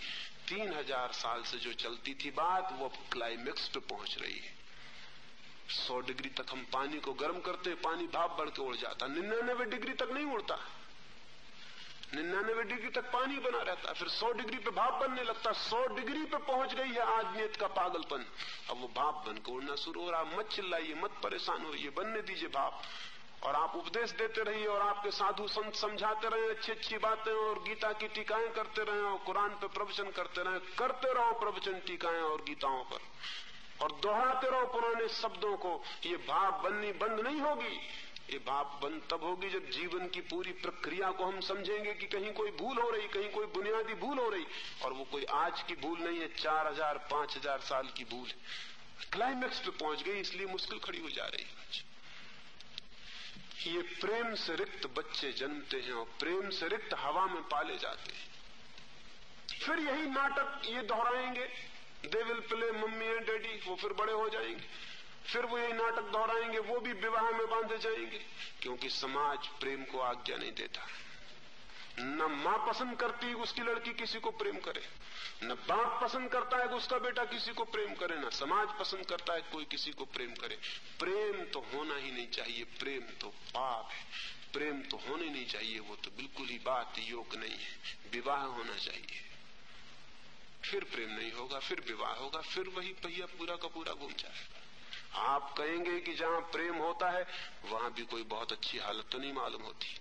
A: तीन हज़ार साल से जो चलती थी बात, वो क्लाइमेक्स पे पहुँच रही है। सौ डिग्री तक हम पानी को गर्म करते, पानी भाप बढ़ के उड़ जाता। निन्यानबे डिग्री तक नहीं उड़ता। निन्यानवे डिग्री तक पानी बना रहता है, फिर सौ डिग्री पे भाप बनने लगता है, सौ डिग्री पे पहुँच गई है आदमियत का पागलपन। अब वो भाप बन के उड़ना शुरू हो रहा मत चिल्लाइए, मत परेशान होइए, बनने दीजिए भाप। और आप उपदेश देते रहिए और आपके साधु संत समझाते रहे अच्छी अच्छी बातें और गीता की टीकाएँ करते रहे और कुरान पे प्रवचन करते रहे, करते रहो प्रवचन टीकाएँ और गीताओं पर। और दोहराते रहो पुराने शब्दों को, ये भाप बननी बंद नहीं होगी। ये बाप बन तब होगी जब जीवन की पूरी प्रक्रिया को हम समझेंगे कि कहीं कोई भूल हो रही, कहीं कोई बुनियादी भूल हो रही। और वो कोई आज की भूल नहीं है, चार हज़ार, पाँच हज़ार साल की भूल है। क्लाइमेक्स पे पहुँच गई, इसलिए मुश्किल खड़ी हो जा रही है ये प्रेम से रिक्त बच्चे जन्मते हैं और प्रेम से रिक्त हवा में पाले जाते हैं। फिर यही नाटक ये दोहराएँगे। They will play mummy and daddy वो फिर बड़े हो जाएँगे। फिर वो यही नाटक दोहराएँगे, वो भी विवाह में बांधे जाएँगे। क्योंकि समाज प्रेम को आज्ञा नहीं देता। न माँ पसंद करती है उसकी लड़की किसी को प्रेम करे, न बाप पसंद करता है कि उसका बेटा किसी को प्रेम करे, न समाज पसंद करता है कोई किसी को प्रेम करे। प्रेम तो होना ही नहीं चाहिए, प्रेम तो पाप है। प्रेम तो होने नहीं चाहिए, वो तो बिल्कुल ही बात योग नहीं है। विवाह होना चाहिए। फिर प्रेम नहीं होगा, फिर विवाह होगा, फिर वही पहिया पूरा का पूरा घूम जाएगा। आप कहेंगे कि जहाँ प्रेम होता है, वहाँ भी कोई बहुत अच्छी हालत तो नहीं मालूम होती।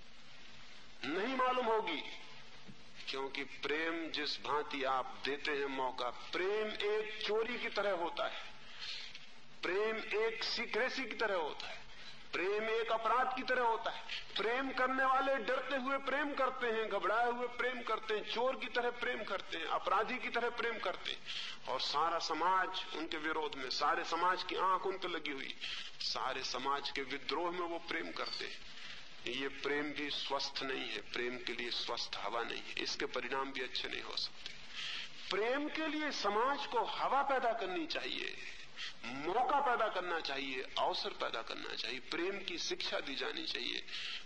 A: नहीं मालूम होगी, क्योंकि प्रेम जिस भांति आप देते हैं मौका, प्रेम एक चोरी की तरह होता है। प्रेम एक सीक्रेसी की तरह होता है। प्रेम एक अपराध की तरह होता है। प्रेम करने वाले डरते हुए प्रेम करते हैं, घबराए हुए प्रेम करते हैं, चोर की तरह प्रेम करते हैं, अपराधी की तरह प्रेम करते हैं। और सारा समाज उनके विरोध में, सारे समाज की आँख उन पर लगी हुई, सारे समाज के विद्रोह में वो प्रेम करते हैं। ये प्रेम भी स्वस्थ नहीं है, प्रेम के लिए स्वस्थ हवा नहीं है, इसके परिणाम भी अच्छे नहीं हो सकते। प्रेम के लिए समाज को हवा पैदा करनी चाहिए। मौका पैदा करना चाहिए, अवसर पैदा करना चाहिए, प्रेम की शिक्षा दी जानी चाहिए,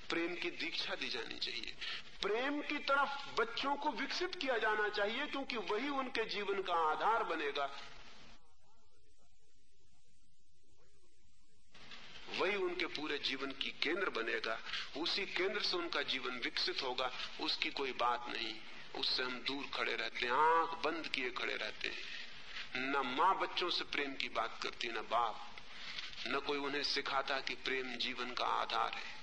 A: प्रेम की दीक्षा दी जानी चाहिए। प्रेम की तरफ़ बच्चों को विकसित किया जाना चाहिए, क्योंकि वही उनके जीवन का आधार बनेगा। वही उनके पूरे जीवन की केंद्र बनेगा। उसी केंद्र से उनका जीवन विकसित होगा। उसकी कोई बात नहीं। उससे हम दूर खड़े रहते हैं। आँख बंद किए खड़े रहते हैं। न माँ बच्चों से प्रेम की बात करती, न बाप। न कोई उन्हें सिखाता कि प्रेम जीवन का आधार है।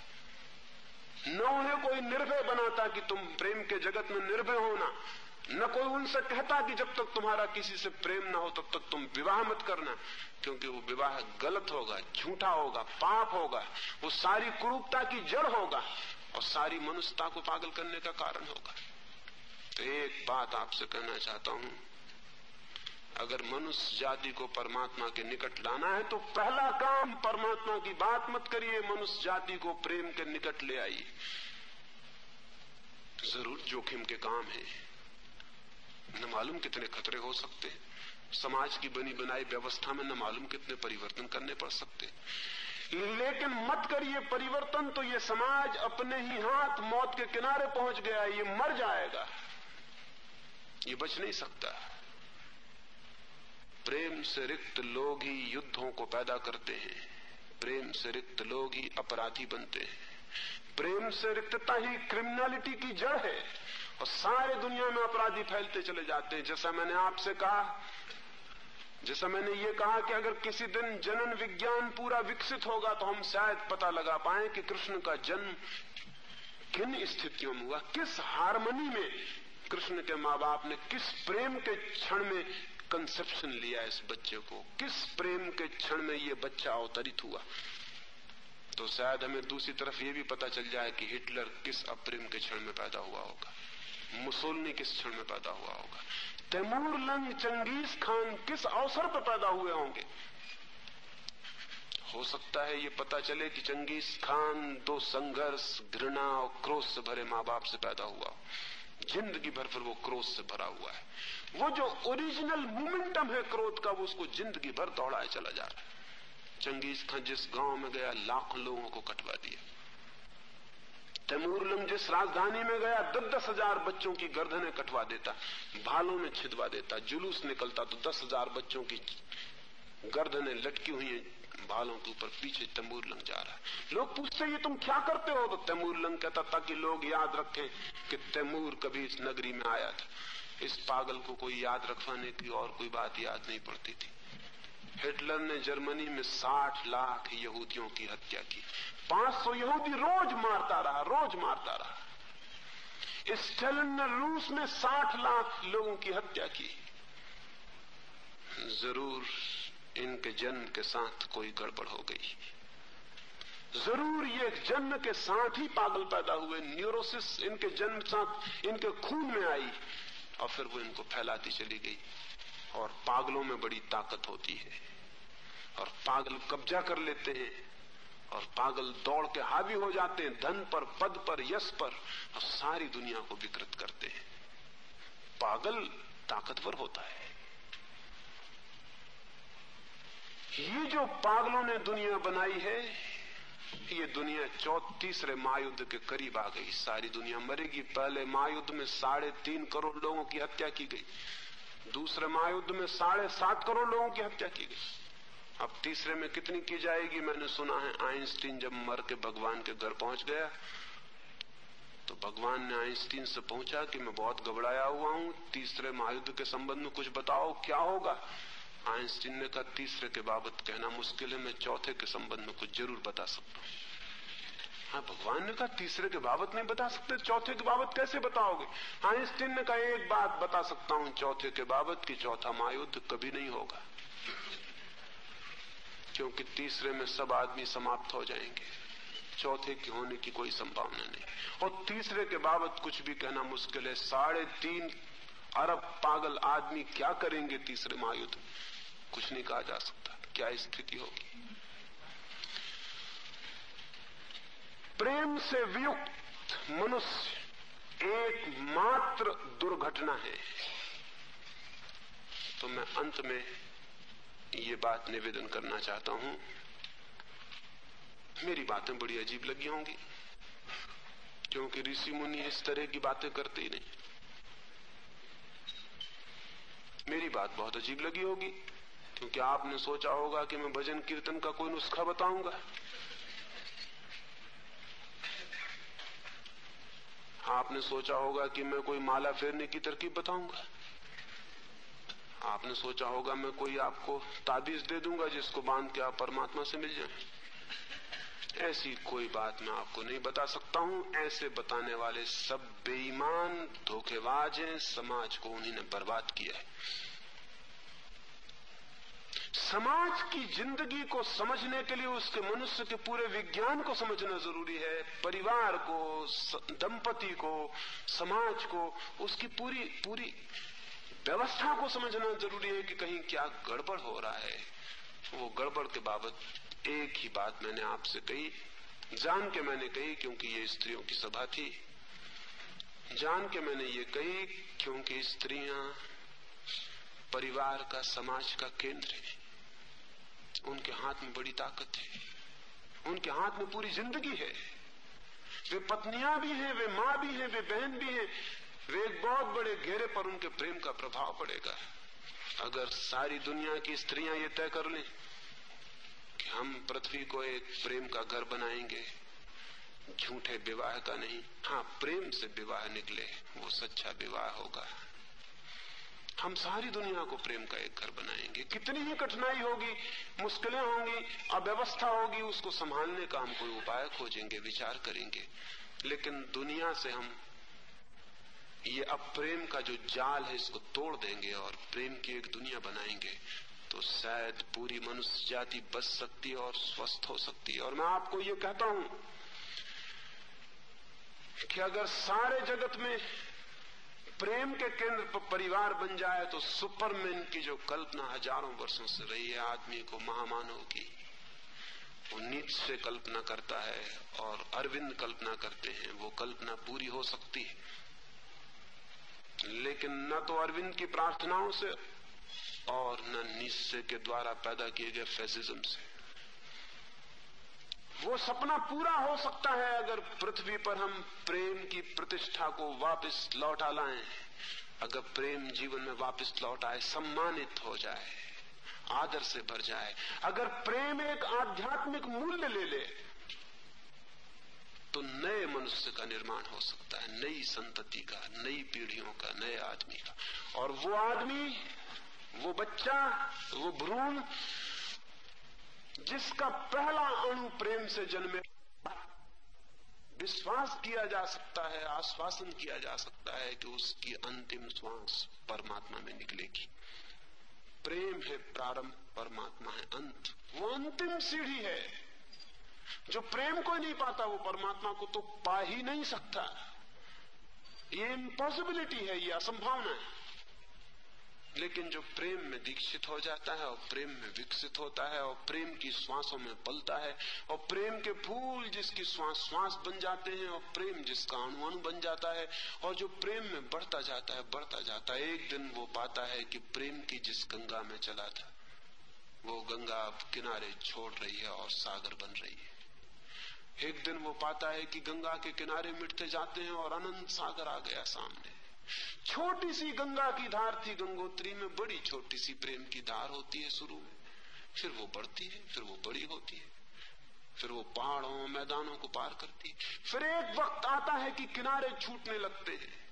A: न उन्हें कोई निर्भय बनाता कि तुम प्रेम के जगत में निर्भय होना न कोई उनसे कहता कि जब तक तुम्हारा किसी से प्रेम ना हो, तब तक तुम विवाह मत करना। क्योंकि वो विवाह गलत होगा, झूठा होगा, पाप होगा। वो सारी कुरूपता की जड़ होगा और सारी मनुष्यता को पागल करने का कारण होगा। तो एक बात आपसे कहना चाहता हूँ। अगर मनुष्य जाति को परमात्मा के निकट लाना है तो पहला काम परमात्मा की बात मत करिए, मनुष्य जाति को प्रेम के निकट ले आइए। ज़रूर जोखिम के काम है। न मालूम कितने खतरे हो सकते हैं। समाज की बनी बनाई व्यवस्था में न मालूम कितने परिवर्तन करने पड़ सकते लेकिन मत करिए परिवर्तन तो ये समाज अपने ही हाथ मौत के किनारे पहुँच गया, ये मर जाएगा। ये बच नहीं सकता। प्रेम से रिक्त लोग ही युद्धों को पैदा करते हैं। प्रेम से रिक्त लोग ही अपराधी बनते हैं। प्रेम से रिक्तता ही क्रिमिनलिटी की जड़ है और सारे दुनिया में अपराधी फैलते चले जाते हैं। जैसा मैंने आपसे कहा, जैसा मैंने ये कहा कि अगर किसी दिन जनन विज्ञान पूरा विकसित होगा तो हम शायद पता लगा पाए कि कृष्ण का जन्म किन स्थितियों में हुआ, किस हारमोनी में कृष्ण के माँ बाप ने, किस प्रेम के क्षण में कंसेप्शन लिया इस बच्चे को। किस प्रेम के क्षण में ये बच्चा अवतरित हुआ? तो शायद हमें दूसरी तरफ़ ये भी पता चल जाए कि हिटलर किस अप्रेम के क्षण में पैदा हुआ होगा। मुसोलनी किस क्षण में पैदा हुआ होगा। तैमूर लंग चंगेज खान किस अवसर पर पैदा हुए होंगे? हो सकता है ये पता चले कि चंगेज खान दो संघर्ष, घृणा और क्रोध से भरे माँ बाप से पैदा हुआ। ज़िंदगी भर फिर वो क्रोध से भरा हुआ है। वो जो ओरिजिनल मोमेंटम है क्रोध का, वो उसको ज़िंदगी भर दौड़ाए चला जा रहा है। चंगेज खान जिस गाँव में गया, लाखों लोगों को कटवा दिया। तैमूर जिस राजधानी में गया दस दस हज़ार बच्चों की गर्दनें कटवा देता भालों में छिदवा देता, जुलूस निकलता तो दस हज़ार बच्चों की गर्दनें लटकी हुई बालों के ऊपर पीछे तैमूर लंग जा रहा है। लोग पूछते ये तुम क्या करते हो? तो तैमूर लंग कहता, ताकि लोग याद रखें कि तैमूर कभी इस नगरी में आया था। इस पागल को कोई याद रखवाने की और कोई बात याद नहीं पड़ती थी। हिटलर ने जर्मनी में 60 लाख यहूदियों की हत्या की। 500 यहूदी रोज मारता रहा, रोज मारता रहा। इस स्टेलिन ने रूस में 60 लाख लोगों की हत्या की। ज़रूर इनके जन्म के साथ कोई गड़बड़ हो गई। ज़रूर ये जन्म के साथ ही पागल पैदा हुए। न्यूरोसिस इनके जन्म साथ इनके खून में आई। और फिर वो इनको फैलाती चली गई। और पागलों में बड़ी ताकत होती है। और पागल कब्जा कर लेते हैं। और पागल दौड़ के हावी हो जाते हैं, धन पर, पद पर, यश पर, और सारी दुनिया को विकृत करते हैं। पागल ताकतवर होता है। ये जो पागलों ने दुनिया बनाई है ये दुनिया चौथ तीसरे महायुद्ध के करीब आ गई। सारी दुनिया मरेगी। पहले महायुद्ध में साढ़े तीन करोड़ लोगों की हत्या की गई। दूसरे महायुद्ध में साढ़े सात करोड़ लोगों की हत्या की गई। अब तीसरे में कितनी की जाएगी, मैंने सुना है। आइंस्टीन जब मर के भगवान के घर पहुँच गया तो भगवान ने आइंस्टीन से पूछा कि मैं बहुत घबराया हुआ हूँ। तीसरे महायुद्ध के संबंध में कुछ बताओ, क्या होगा? आइंस्टीन ने कहा तीसरे के बाबत कहना मुश्किल है, मैं चौथे के संबंध में कुछ ज़रूर बता सकता हूँ। हाँ भगवान ने कहा तीसरे के बाबत नहीं बता सकते, चौथे के बाबत कैसे बताओगे? आइंस्टीन ने कहा एक बात बता सकता हूँ, चौथे के बाबत की चौथा महायुद्ध कभी नहीं होगा, क्योंकि तीसरे में सब आदमी समाप्त हो जाएँगे। चौथे के होने की कोई संभावना नहीं। और तीसरे के बाबत कुछ भी कहना मुश्किल है, साढ़े तीन अरब पागल आदमी क्या करेंगे तीसरे महायुद्ध कुछ नहीं कहा जा सकता। क्या स्थिति होगी? प्रेम से वियुक्त मनुष्य एकमात्र दुर्घटना है। तो मैं अंत में ये बात निवेदन करना चाहता हूँ। मेरी बातें बड़ी अजीब लगी होंगी, क्योंकि ऋषि मुनि इस तरह की बातें करते ही नहीं। मेरी बात बहुत अजीब लगी होगी। क्योंकि आपने सोचा होगा कि मैं भजन कीर्तन का कोई नुस्खा बताऊँगा। आपने सोचा होगा कि मैं कोई माला फेरने की तरकीब बताऊँगा। आपने सोचा होगा मैं कोई आपको ताबीज दे दूँगा जिसको बाँध के आप परमात्मा से मिल जाए। ऐसी कोई बात मैं आपको नहीं बता सकता हूँ। ऐसे बताने वाले सब बेईमान, धोखेबाज हैं। समाज को उन्हीं ने बर्बाद किया है। समाज की ज़िंदगी को समझने के लिए उसके मनुष्य के पूरे विज्ञान को समझना ज़रूरी है। परिवार को दंपति को, समाज को, उसकी पूरी पूरी व्यवस्था को समझना ज़रूरी है कि कहीं क्या गड़बड़ हो रहा है। वो गड़बड़ के बाबत एक ही बात मैंने आपसे कही, जान के मैंने कही क्योंकि ये स्त्रियों की सभा थी। जान के मैंने ये कही क्योंकि स्त्रियाँ परिवार का, समाज का केंद्र है। उनके हाथ में बड़ी ताकत है। उनके हाथ में पूरी ज़िंदगी है। वे पत्नियाँ भी हैं, वे माँ भी हैं, वे बहन भी हैं। वे एक बहुत बड़े घेरे पर उनके प्रेम का प्रभाव पड़ेगा। अगर सारी दुनिया की स्त्रियाँ ये तय कर लें कि हम पृथ्वी को एक प्रेम का घर बनाएँगे, झूठे विवाह का नहीं हाँ प्रेम से विवाह निकले, वो सच्चा विवाह होगा। हम सारी दुनिया को प्रेम का एक घर बनाएँगे। कितनी ही कठिनाई होगी, मुश्किलें होंगी, अव्यवस्था होगी, उसको संभालने का हम कोई उपाय खोजेंगे, विचार करेंगे। लेकिन दुनिया से हम ये अब प्रेम का जो जाल है, इसको तोड़ देंगे और प्रेम की एक दुनिया बनाएँगे तो शायद पूरी मनुष्य जाति बच सकती है और स्वस्थ हो सकती है। और मैं आपको ये कहता हूँ कि अगर सारे जगत में प्रेम के केंद्र पर परिवार बन जाए तो सुपरमैन की जो कल्पना हज़ारों वर्षों से रही है, आदमी को महामानव की, वो नीच से कल्पना करता है और अरविंद कल्पना करते हैं, वो कल्पना पूरी हो सकती है। लेकिन न तो अरविंद की प्रार्थनाओं से और न निश्चय के द्वारा पैदा किए गए फैसिज्म से। वो सपना पूरा हो सकता है अगर पृथ्वी पर हम प्रेम की प्रतिष्ठा को वापस लौटा लाएँ। अगर प्रेम जीवन में वापस लौट आए, सम्मानित हो जाए, आदर से भर जाए, अगर प्रेम एक आध्यात्मिक मूल्य ले ले तो नए मनुष्य का निर्माण हो सकता है, नई संतति का, नई पीढ़ियों का, नए आदमी का। और वो आदमी, वो बच्चा, वो भ्रूण जिसका पहला अणु प्रेम से जन्मे, विश्वास किया जा सकता है, आश्वासन किया जा सकता है कि उसकी अंतिम श्वास परमात्मा में निकलेगी। प्रेम है प्रारंभ, परमात्मा है अंत। वो अंतिम सीढ़ी है। जो प्रेम को नहीं पाता, वो परमात्मा को तो पा ही नहीं सकता। ये इम्पॉसिबिलिटी है, ये असंभावना है। लेकिन जो प्रेम में दीक्षित हो जाता है और प्रेम में विकसित होता है और प्रेम की श्वासों में पलता है और प्रेम के फूल जिसकी श्वास श्वास बन जाते हैं और प्रेम जिसका अणु बन जाता है और जो प्रेम में बढ़ता जाता है, बढ़ता जाता है, एक दिन वो पाता है कि प्रेम की जिस गंगा में चला था, वो गंगा अब किनारे छोड़ रही है और सागर बन रही है। एक दिन वो पाता है कि गंगा के किनारे मिटते जाते हैं और अनंत सागर आ गया सामने। छोटी सी गंगा की धार थी, गंगोत्री में बड़ी छोटी सी प्रेम की धार होती है शुरू में। फिर वो बढ़ती है, फिर वो बड़ी होती है, फिर वो पहाड़ों मैदानों को पार करती है। फिर एक वक्त आता है कि किनारे छूटने लगते हैं।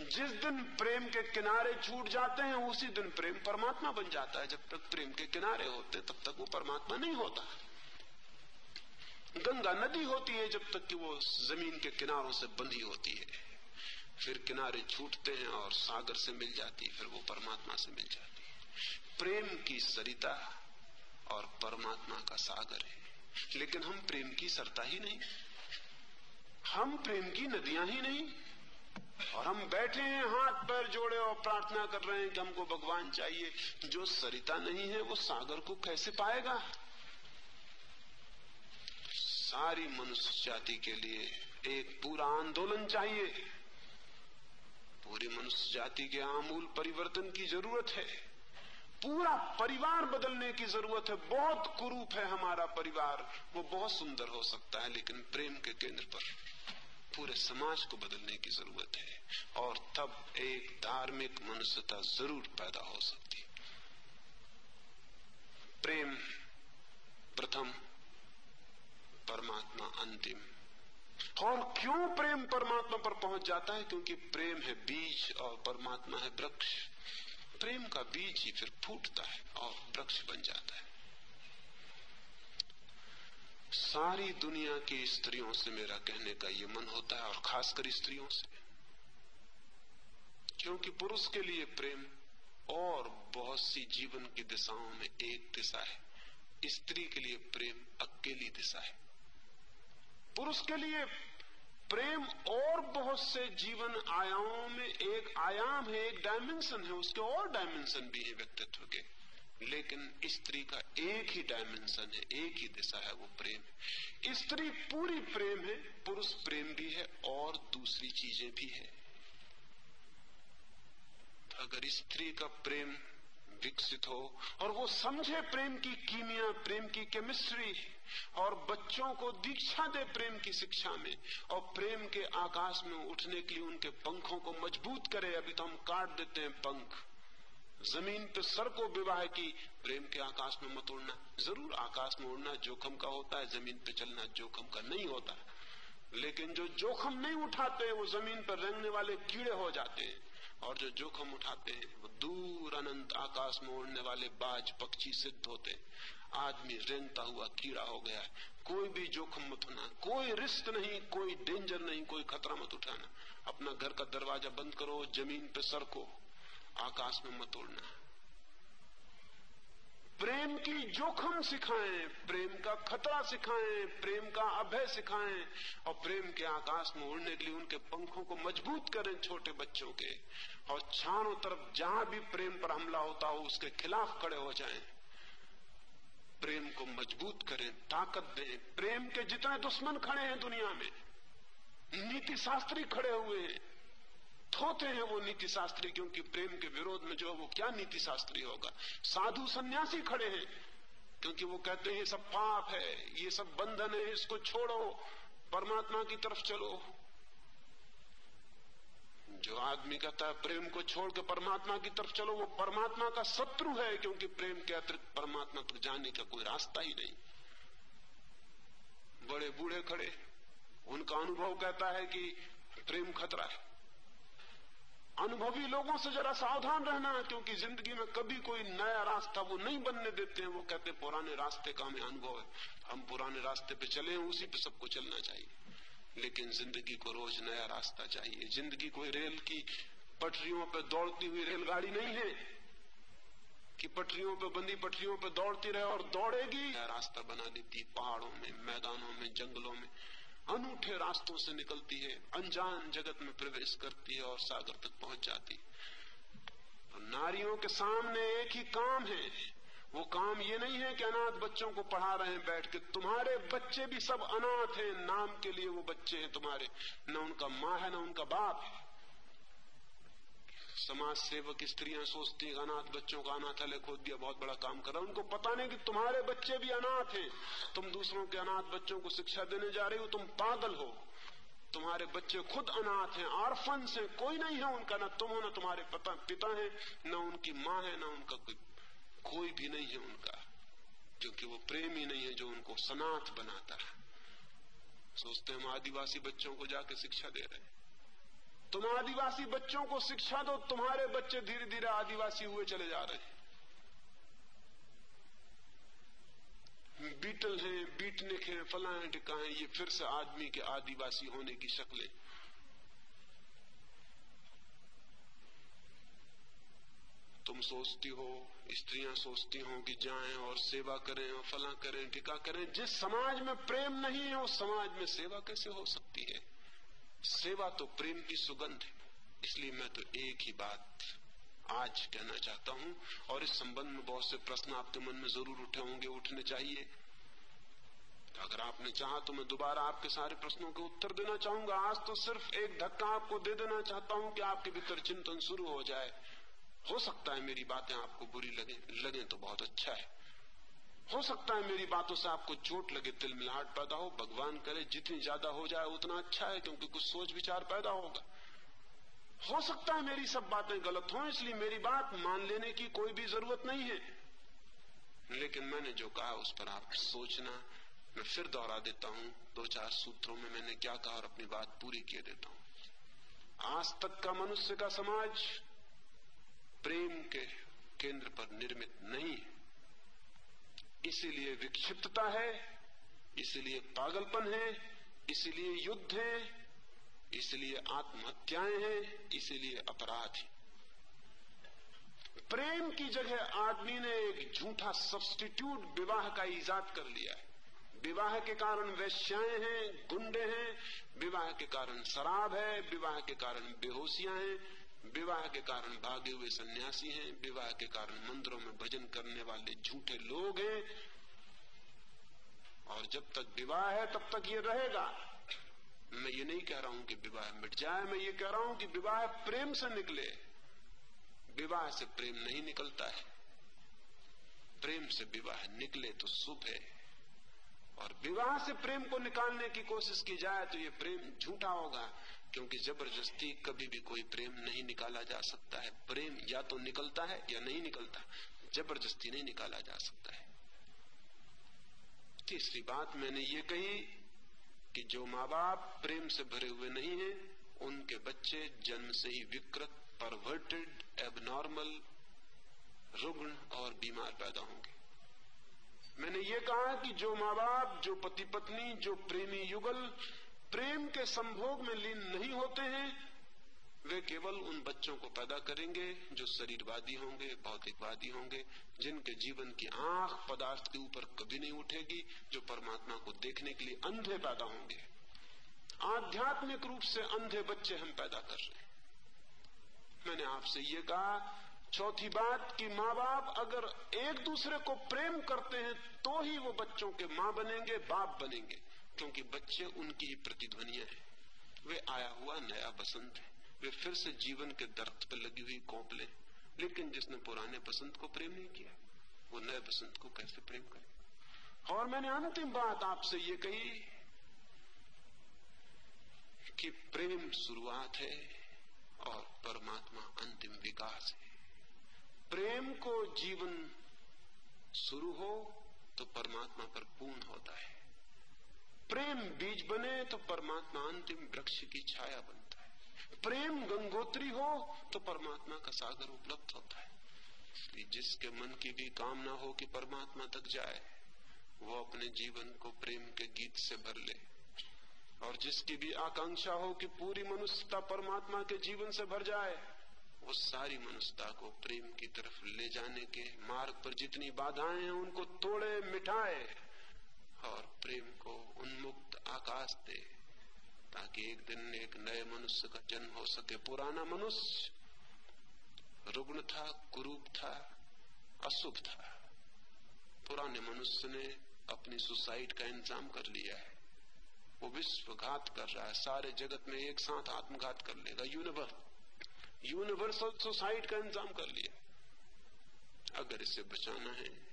A: जिस दिन प्रेम के किनारे छूट जाते हैं, उसी दिन प्रेम परमात्मा बन जाता है। जब तक प्रेम के किनारे होते, तब तक वो परमात्मा नहीं होता। गंगा नदी होती है, जब तक कि वो ज़मीन के किनारों से बंधी होती है। फिर किनारे छूटते हैं और सागर से मिल जाती फिर वो परमात्मा से मिल जाती प्रेम की सरिता और परमात्मा का सागर है। लेकिन हम प्रेम की सरता ही नहीं। हम प्रेम की नदियाँ ही नहीं। और हम बैठे हैं, हाथ पैर जोड़े और प्रार्थना कर रहे हैं कि हमको भगवान चाहिए। जो सरिता नहीं है, वो सागर को कैसे पाएगा? सारी मनुष्य जाति के लिए एक पूरा आंदोलन चाहिए। पूरी मनुष्य जाति के आमूल परिवर्तन की ज़रूरत है। पूरा परिवार बदलने की ज़रूरत है। बहुत कुरूप है हमारा परिवार। वो बहुत सुंदर हो सकता है, लेकिन प्रेम के केंद्र पर पूरे समाज को बदलने की ज़रूरत है। और तब एक धार्मिक मनुष्यता ज़रूर पैदा हो सकती। प्रेम प्रथम, परमात्मा अंतिम। और क्यों प्रेम परमात्मा पर पहुँच जाता है? क्योंकि प्रेम है बीज और परमात्मा है वृक्ष। प्रेम का बीज ही फिर फूटता है और वृक्ष बन जाता है। सारी दुनिया की स्त्रियों से मेरा कहने का ये मन होता है, और खासकर स्त्रियों से। क्योंकि पुरुष के लिए प्रेम और बहुत सी जीवन की दिशाओं में एक दिशा है। स्त्री के लिए प्रेम अकेली दिशा है। पुरुष के लिए प्रेम और बहुत से जीवन आयामों में एक आयाम है, एक डायमेंशन है, उसके और डायमेंशन भी है व्यक्तित्व के। लेकिन स्त्री का एक ही डायमेंशन है, एक ही दिशा है, वो प्रेम स्त्री पूरी प्रेम है, पुरुष प्रेम भी है और दूसरी चीज़ें भी है। अगर स्त्री का प्रेम विकसित हो और वो समझे प्रेम की कीमिया, प्रेम की केमिस्ट्री और बच्चों को दीक्षा दे प्रेम की शिक्षा में, और प्रेम के आकाश में उठने के लिए उनके पंखों को मज़बूत करे। अभी तो हम काट देते हैं पंख। ज़मीन पे सर को विवाह की। प्रेम के आकाश में मत उड़ना। ज़रूर आकाश में उड़ना जोखम का होता है, ज़मीन पे चलना जोखम का नहीं होता। लेकिन जो जोखम नहीं उठाते वो ज़मीन पर रेंगने वाले कीड़े हो जाते हैं। और जो जोखम उठाते हैं, वो दूर अनंत आकाश में उड़ने वाले बाज पक्षी सिद्ध होते आदमी रेंगता हुआ कीड़ा हो गया है। कोई भी जोखम मत होना कोई रिस्क नहीं, कोई डेंजर नहीं, कोई खतरा मत उठाना। अपना घर का दरवाज़ा बंद करो, ज़मीन पे सर को आकाश में मत उड़ना। प्रेम की जोखम सिखाएँ, प्रेम का खतरा सिखाएँ, प्रेम का अभय सिखाएँ, और प्रेम के आकाश में उड़ने के लिए उनके पंखों को मज़बूत करें छोटे बच्चों के। और चारों तरफ़ जहाँ भी प्रेम पर हमला होता हो, उसके खिलाफ खड़े हो जाएँ। प्रेम को मज़बूत करें, ताकत दें। प्रेम के जितने दुश्मन खड़े हैं दुनिया में नीति शास्त्री खड़े हुए हैं। थोते हैं वो नीति शास्त्री क्योंकि प्रेम के विरोध में जो वो क्या नीति शास्त्री होगा? साधु सन्यासी खड़े हैं, क्योंकि वो कहते हैं सब पाप है, ये सब बंधन है, इसको छोड़ो, परमात्मा की तरफ़ चलो। जो आदमी कहता है, प्रेम को छोड़ के परमात्मा की तरफ़ चलो, वो परमात्मा का शत्रु है, क्योंकि प्रेम के अतिरिक्त परमात्मा तक जाने का कोई रास्ता ही नहीं। बड़े बूढ़े खड़े, उनका अनुभव कहता है कि प्रेम खतरा है। अनुभवी लोगों से जरा सावधान रहना, क्योंकि ज़िंदगी में कभी कोई नया रास्ता वो नहीं बनने देते हैं। वो कहते पुराने रास्ते का हमें अनुभव है। हम पुराने रास्ते पे चले हैं, उसी पे सबको चलना चाहिए। लेकिन ज़िंदगी को रोज नया रास्ता चाहिए। ज़िंदगी कोई रेल की पटरियों पे दौड़ती हुई रेलगाड़ी नहीं है कि पटरियों पे, बंदी पटरियों पे दौड़ती रहे और दौड़ेगी। रास्ता बना देती, पहाड़ों में, मैदानों में, जंगलों में। अनूठे रास्तों से निकलती है, अनजान जगत में प्रवेश करती है और सागर तक पहुँच जाती। तो नारियों के सामने एक ही काम है वो काम ये नहीं है कि अनाथ बच्चों को पढ़ा रहे हैं बैठ के। तुम्हारे बच्चे भी सब अनाथ हैं, नाम के लिए वो बच्चे हैं तुम्हारे। न उनका माँ है, न उनका बाप है। समाज सेवक स्त्रियाँ सोचती है, अनाथ बच्चों का अनाथालय खोद दिया, बहुत बड़ा काम कर रहा उनको पता नहीं कि तुम्हारे बच्चे भी अनाथ हैं। तुम दूसरों के अनाथ बच्चों को शिक्षा देने जा रही हो, तुम पागल हो। तुम्हारे बच्चे खुद अनाथ हैं, आर्फन से कोई नहीं है उनका, ना तुम हो, ना तुम्हारे पिता है, न उनकी माँ है, ना उनका कोई कोई भी नहीं है उनका, क्योंकि वो प्रेम ही नहीं है जो उनको सनाथ बनाता है। सोचते हम आदिवासी बच्चों को जाके शिक्षा दे रहे हैं। तुम आदिवासी बच्चों को शिक्षा दो, तुम्हारे बच्चे धीरे धीरे आदिवासी हुए चले जा रहे हैं। बीटल हैं, बीटनिक हैं, फला हैं टिका हैं ये फिर से आदमी के आदिवासी होने की शक्लें। तुम सोचती हो स्त्रियाँ सोचती हो कि जाएँ और सेवा करें और फला करें, टिका करें। जिस समाज में प्रेम नहीं है, उस समाज में सेवा कैसे हो सकती है? सेवा तो प्रेम की सुगंध है। इसलिए मैं तो एक ही बात आज कहना चाहता हूँ, और इस संबंध में बहुत से प्रश्न आपके मन में ज़रूर उठे होंगे, उठने चाहिए। तो अगर आपने चाहा तो मैं दोबारा आपके सारे प्रश्नों के उत्तर देना चाहूँगा। आज तो सिर्फ़ एक धक्का आपको दे देना चाहता हूँ कि आपके भीतर चिंतन शुरू हो जाए। हो सकता है मेरी बातें आपको बुरी लगे लगे तो बहुत अच्छा है। हो सकता है मेरी बातों से आपको चोट लगे तिल मिलाहट पैदा हो, भगवान करे, जितनी ज़्यादा हो जाए उतना अच्छा है, क्योंकि कुछ सोच विचार पैदा होगा। हो सकता है मेरी सब बातें गलत हो, इसलिए मेरी बात मान लेने की कोई भी ज़रूरत नहीं है। लेकिन मैंने जो कहा, उस पर आप सोचना, मैं फिर दोहरा देता हूँ दो चार सूत्रों में मैंने क्या कहा और अपनी बात पूरी किए देता हूँ। आज तक का मनुष्य का समाज प्रेम के केंद्र पर निर्मित नहीं। है इसीलिए विक्षिप्तता है, इसलिए पागलपन है, इसलिए युद्ध है, इसलिए आत्महत्याएँ हैं, इसलिए अपराध है। प्रेम की जगह आदमी ने एक झूठा सब्सटीट्यूट विवाह का ईजाद कर लिया है। विवाह के कारण वैश्याएँ हैं, गुंडे हैं, विवाह के कारण शराब है, विवाह के कारण बेहोशियाँ हैं विवाह के कारण भागे हुए सन्यासी हैं, विवाह के कारण मंदिरों में भजन करने वाले झूठे लोग हैं। और जब तक विवाह है, तब तक ये रहेगा। मैं ये नहीं कह रहा हूँ कि विवाह मिट जाए, मैं ये कह रहा हूँ कि विवाह प्रेम से निकले। विवाह से प्रेम नहीं निकलता है। प्रेम से विवाह निकले तो शुभ है। और विवाह से प्रेम को निकालने की कोशिश की जाए तो ये प्रेम झूठा होगा। क्योंकि ज़बरदस्ती कभी भी कोई प्रेम नहीं निकाला जा सकता है। प्रेम या तो निकलता है या नहीं निकलता। ज़बरदस्ती नहीं निकाला जा सकता है। तीसरी बात मैंने ये कही कि जो माँ बाप प्रेम से भरे हुए नहीं हैं, उनके बच्चे जन्म से ही विकृत परवर्टेड एबनॉर्मल रुग्ण और बीमार पैदा होंगे। मैंने ये कहा कि जो माँ बाप जो पति पत्नी जो प्रेमी युगल प्रेम के संभोग में लीन नहीं होते हैं, वे केवल उन बच्चों को पैदा करेंगे जो शरीरवादी होंगे, भौतिकवादी होंगे, जिनके जीवन की आँख पदार्थ के ऊपर कभी नहीं उठेगी, जो परमात्मा को देखने के लिए अंधे पैदा होंगे। आध्यात्मिक रूप से अंधे बच्चे हम पैदा कर रहे हैं। मैंने आपसे ये कहा, चौथी बात कि माँ बाप अगर एक दूसरे को प्रेम करते हैं तो ही वो बच्चों के माँ बनेंगे, बाप बनेंगे। क्योंकि बच्चे उनकी ही प्रतिध्वनिया है। वे आया हुआ नया बसंत है। वे फिर से जीवन के दर्द पर लगी हुई कोपले। लेकिन जिसने पुराने बसंत को प्रेम नहीं किया, वो नए बसंत को कैसे प्रेम करे? और मैंने अंतिम बात आपसे ये कही कि प्रेम शुरुआत है और परमात्मा अंतिम विकास है। प्रेम को जीवन शुरू हो तो परमात्मा पर पूर्ण होता है। प्रेम बीज बने तो परमात्मा अंतिम वृक्ष की छाया बनता है। प्रेम गंगोत्री हो तो परमात्मा का सागर उपलब्ध होता है। इसलिए जिसके मन की भी कामना हो कि परमात्मा तक जाए, वो अपने जीवन को प्रेम के गीत से भर ले। और जिसकी भी आकांक्षा हो कि पूरी मनुष्यता परमात्मा के जीवन से भर जाए, वो सारी मनुष्यता को प्रेम की तरफ़ ले जाने के मार्ग पर जितनी बाधाएँ हैं, उनको तोड़े, मिटाए। और प्रेम को उन्मुक्त आकाश दे, ताकि एक दिन एक नए मनुष्य का जन्म हो सके। पुराना मनुष्य रुग्ण था, कुरूप था, अशुभ था। पुराने मनुष्य ने अपनी सुसाइड का इंतज़ाम कर लिया है। वो विश्वघात कर रहा है, सारे जगत में एक साथ आत्मघात कर लेगा। यूनिवर्स, यूनिवर्सल सुसाइड का इंतज़ाम कर लिया। अगर इसे बचाना है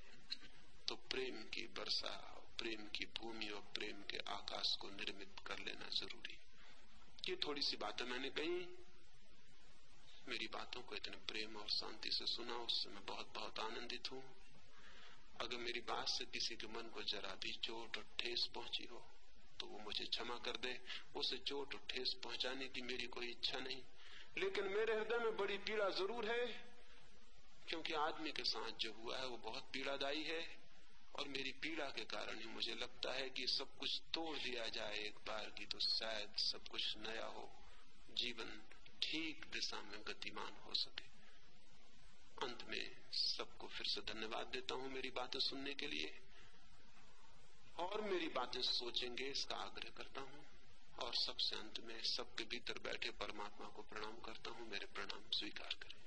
A: तो प्रेम की वर्षा प्रेम की भूमि और प्रेम के आकाश को निर्मित कर लेना ज़रूरी ये थोड़ी सी बातें मैंने कही। मेरी बातों को इतने प्रेम और शांति से सुना उससे मैं बहुत बहुत आनंदित हूँ। अगर मेरी बात से किसी के मन को जरा भी चोट और ठेस पहुँची हो तो वो मुझे क्षमा कर दे। उसे चोट और ठेस पहुँचाने की मेरी कोई इच्छा नहीं। लेकिन मेरे हृदय में बड़ी पीड़ा ज़रूर है, क्योंकि आदमी के साथ जो हुआ है, वो बहुत पीड़ादायी है। और मेरी पीड़ा के कारण ही मुझे लगता है कि सब कुछ तोड़ दिया जाए एक बार की तो शायद सब कुछ नया हो, जीवन ठीक दिशा में गतिमान हो सके। अंत में सबको फिर से धन्यवाद देता हूँ मेरी बातें सुनने के लिए। और मेरी बातें सोचेंगे, इसका आग्रह करता हूँ। और सबसे अंत में सबके भीतर बैठे परमात्मा को प्रणाम करता हूँ, मेरे प्रणाम स्वीकार करें।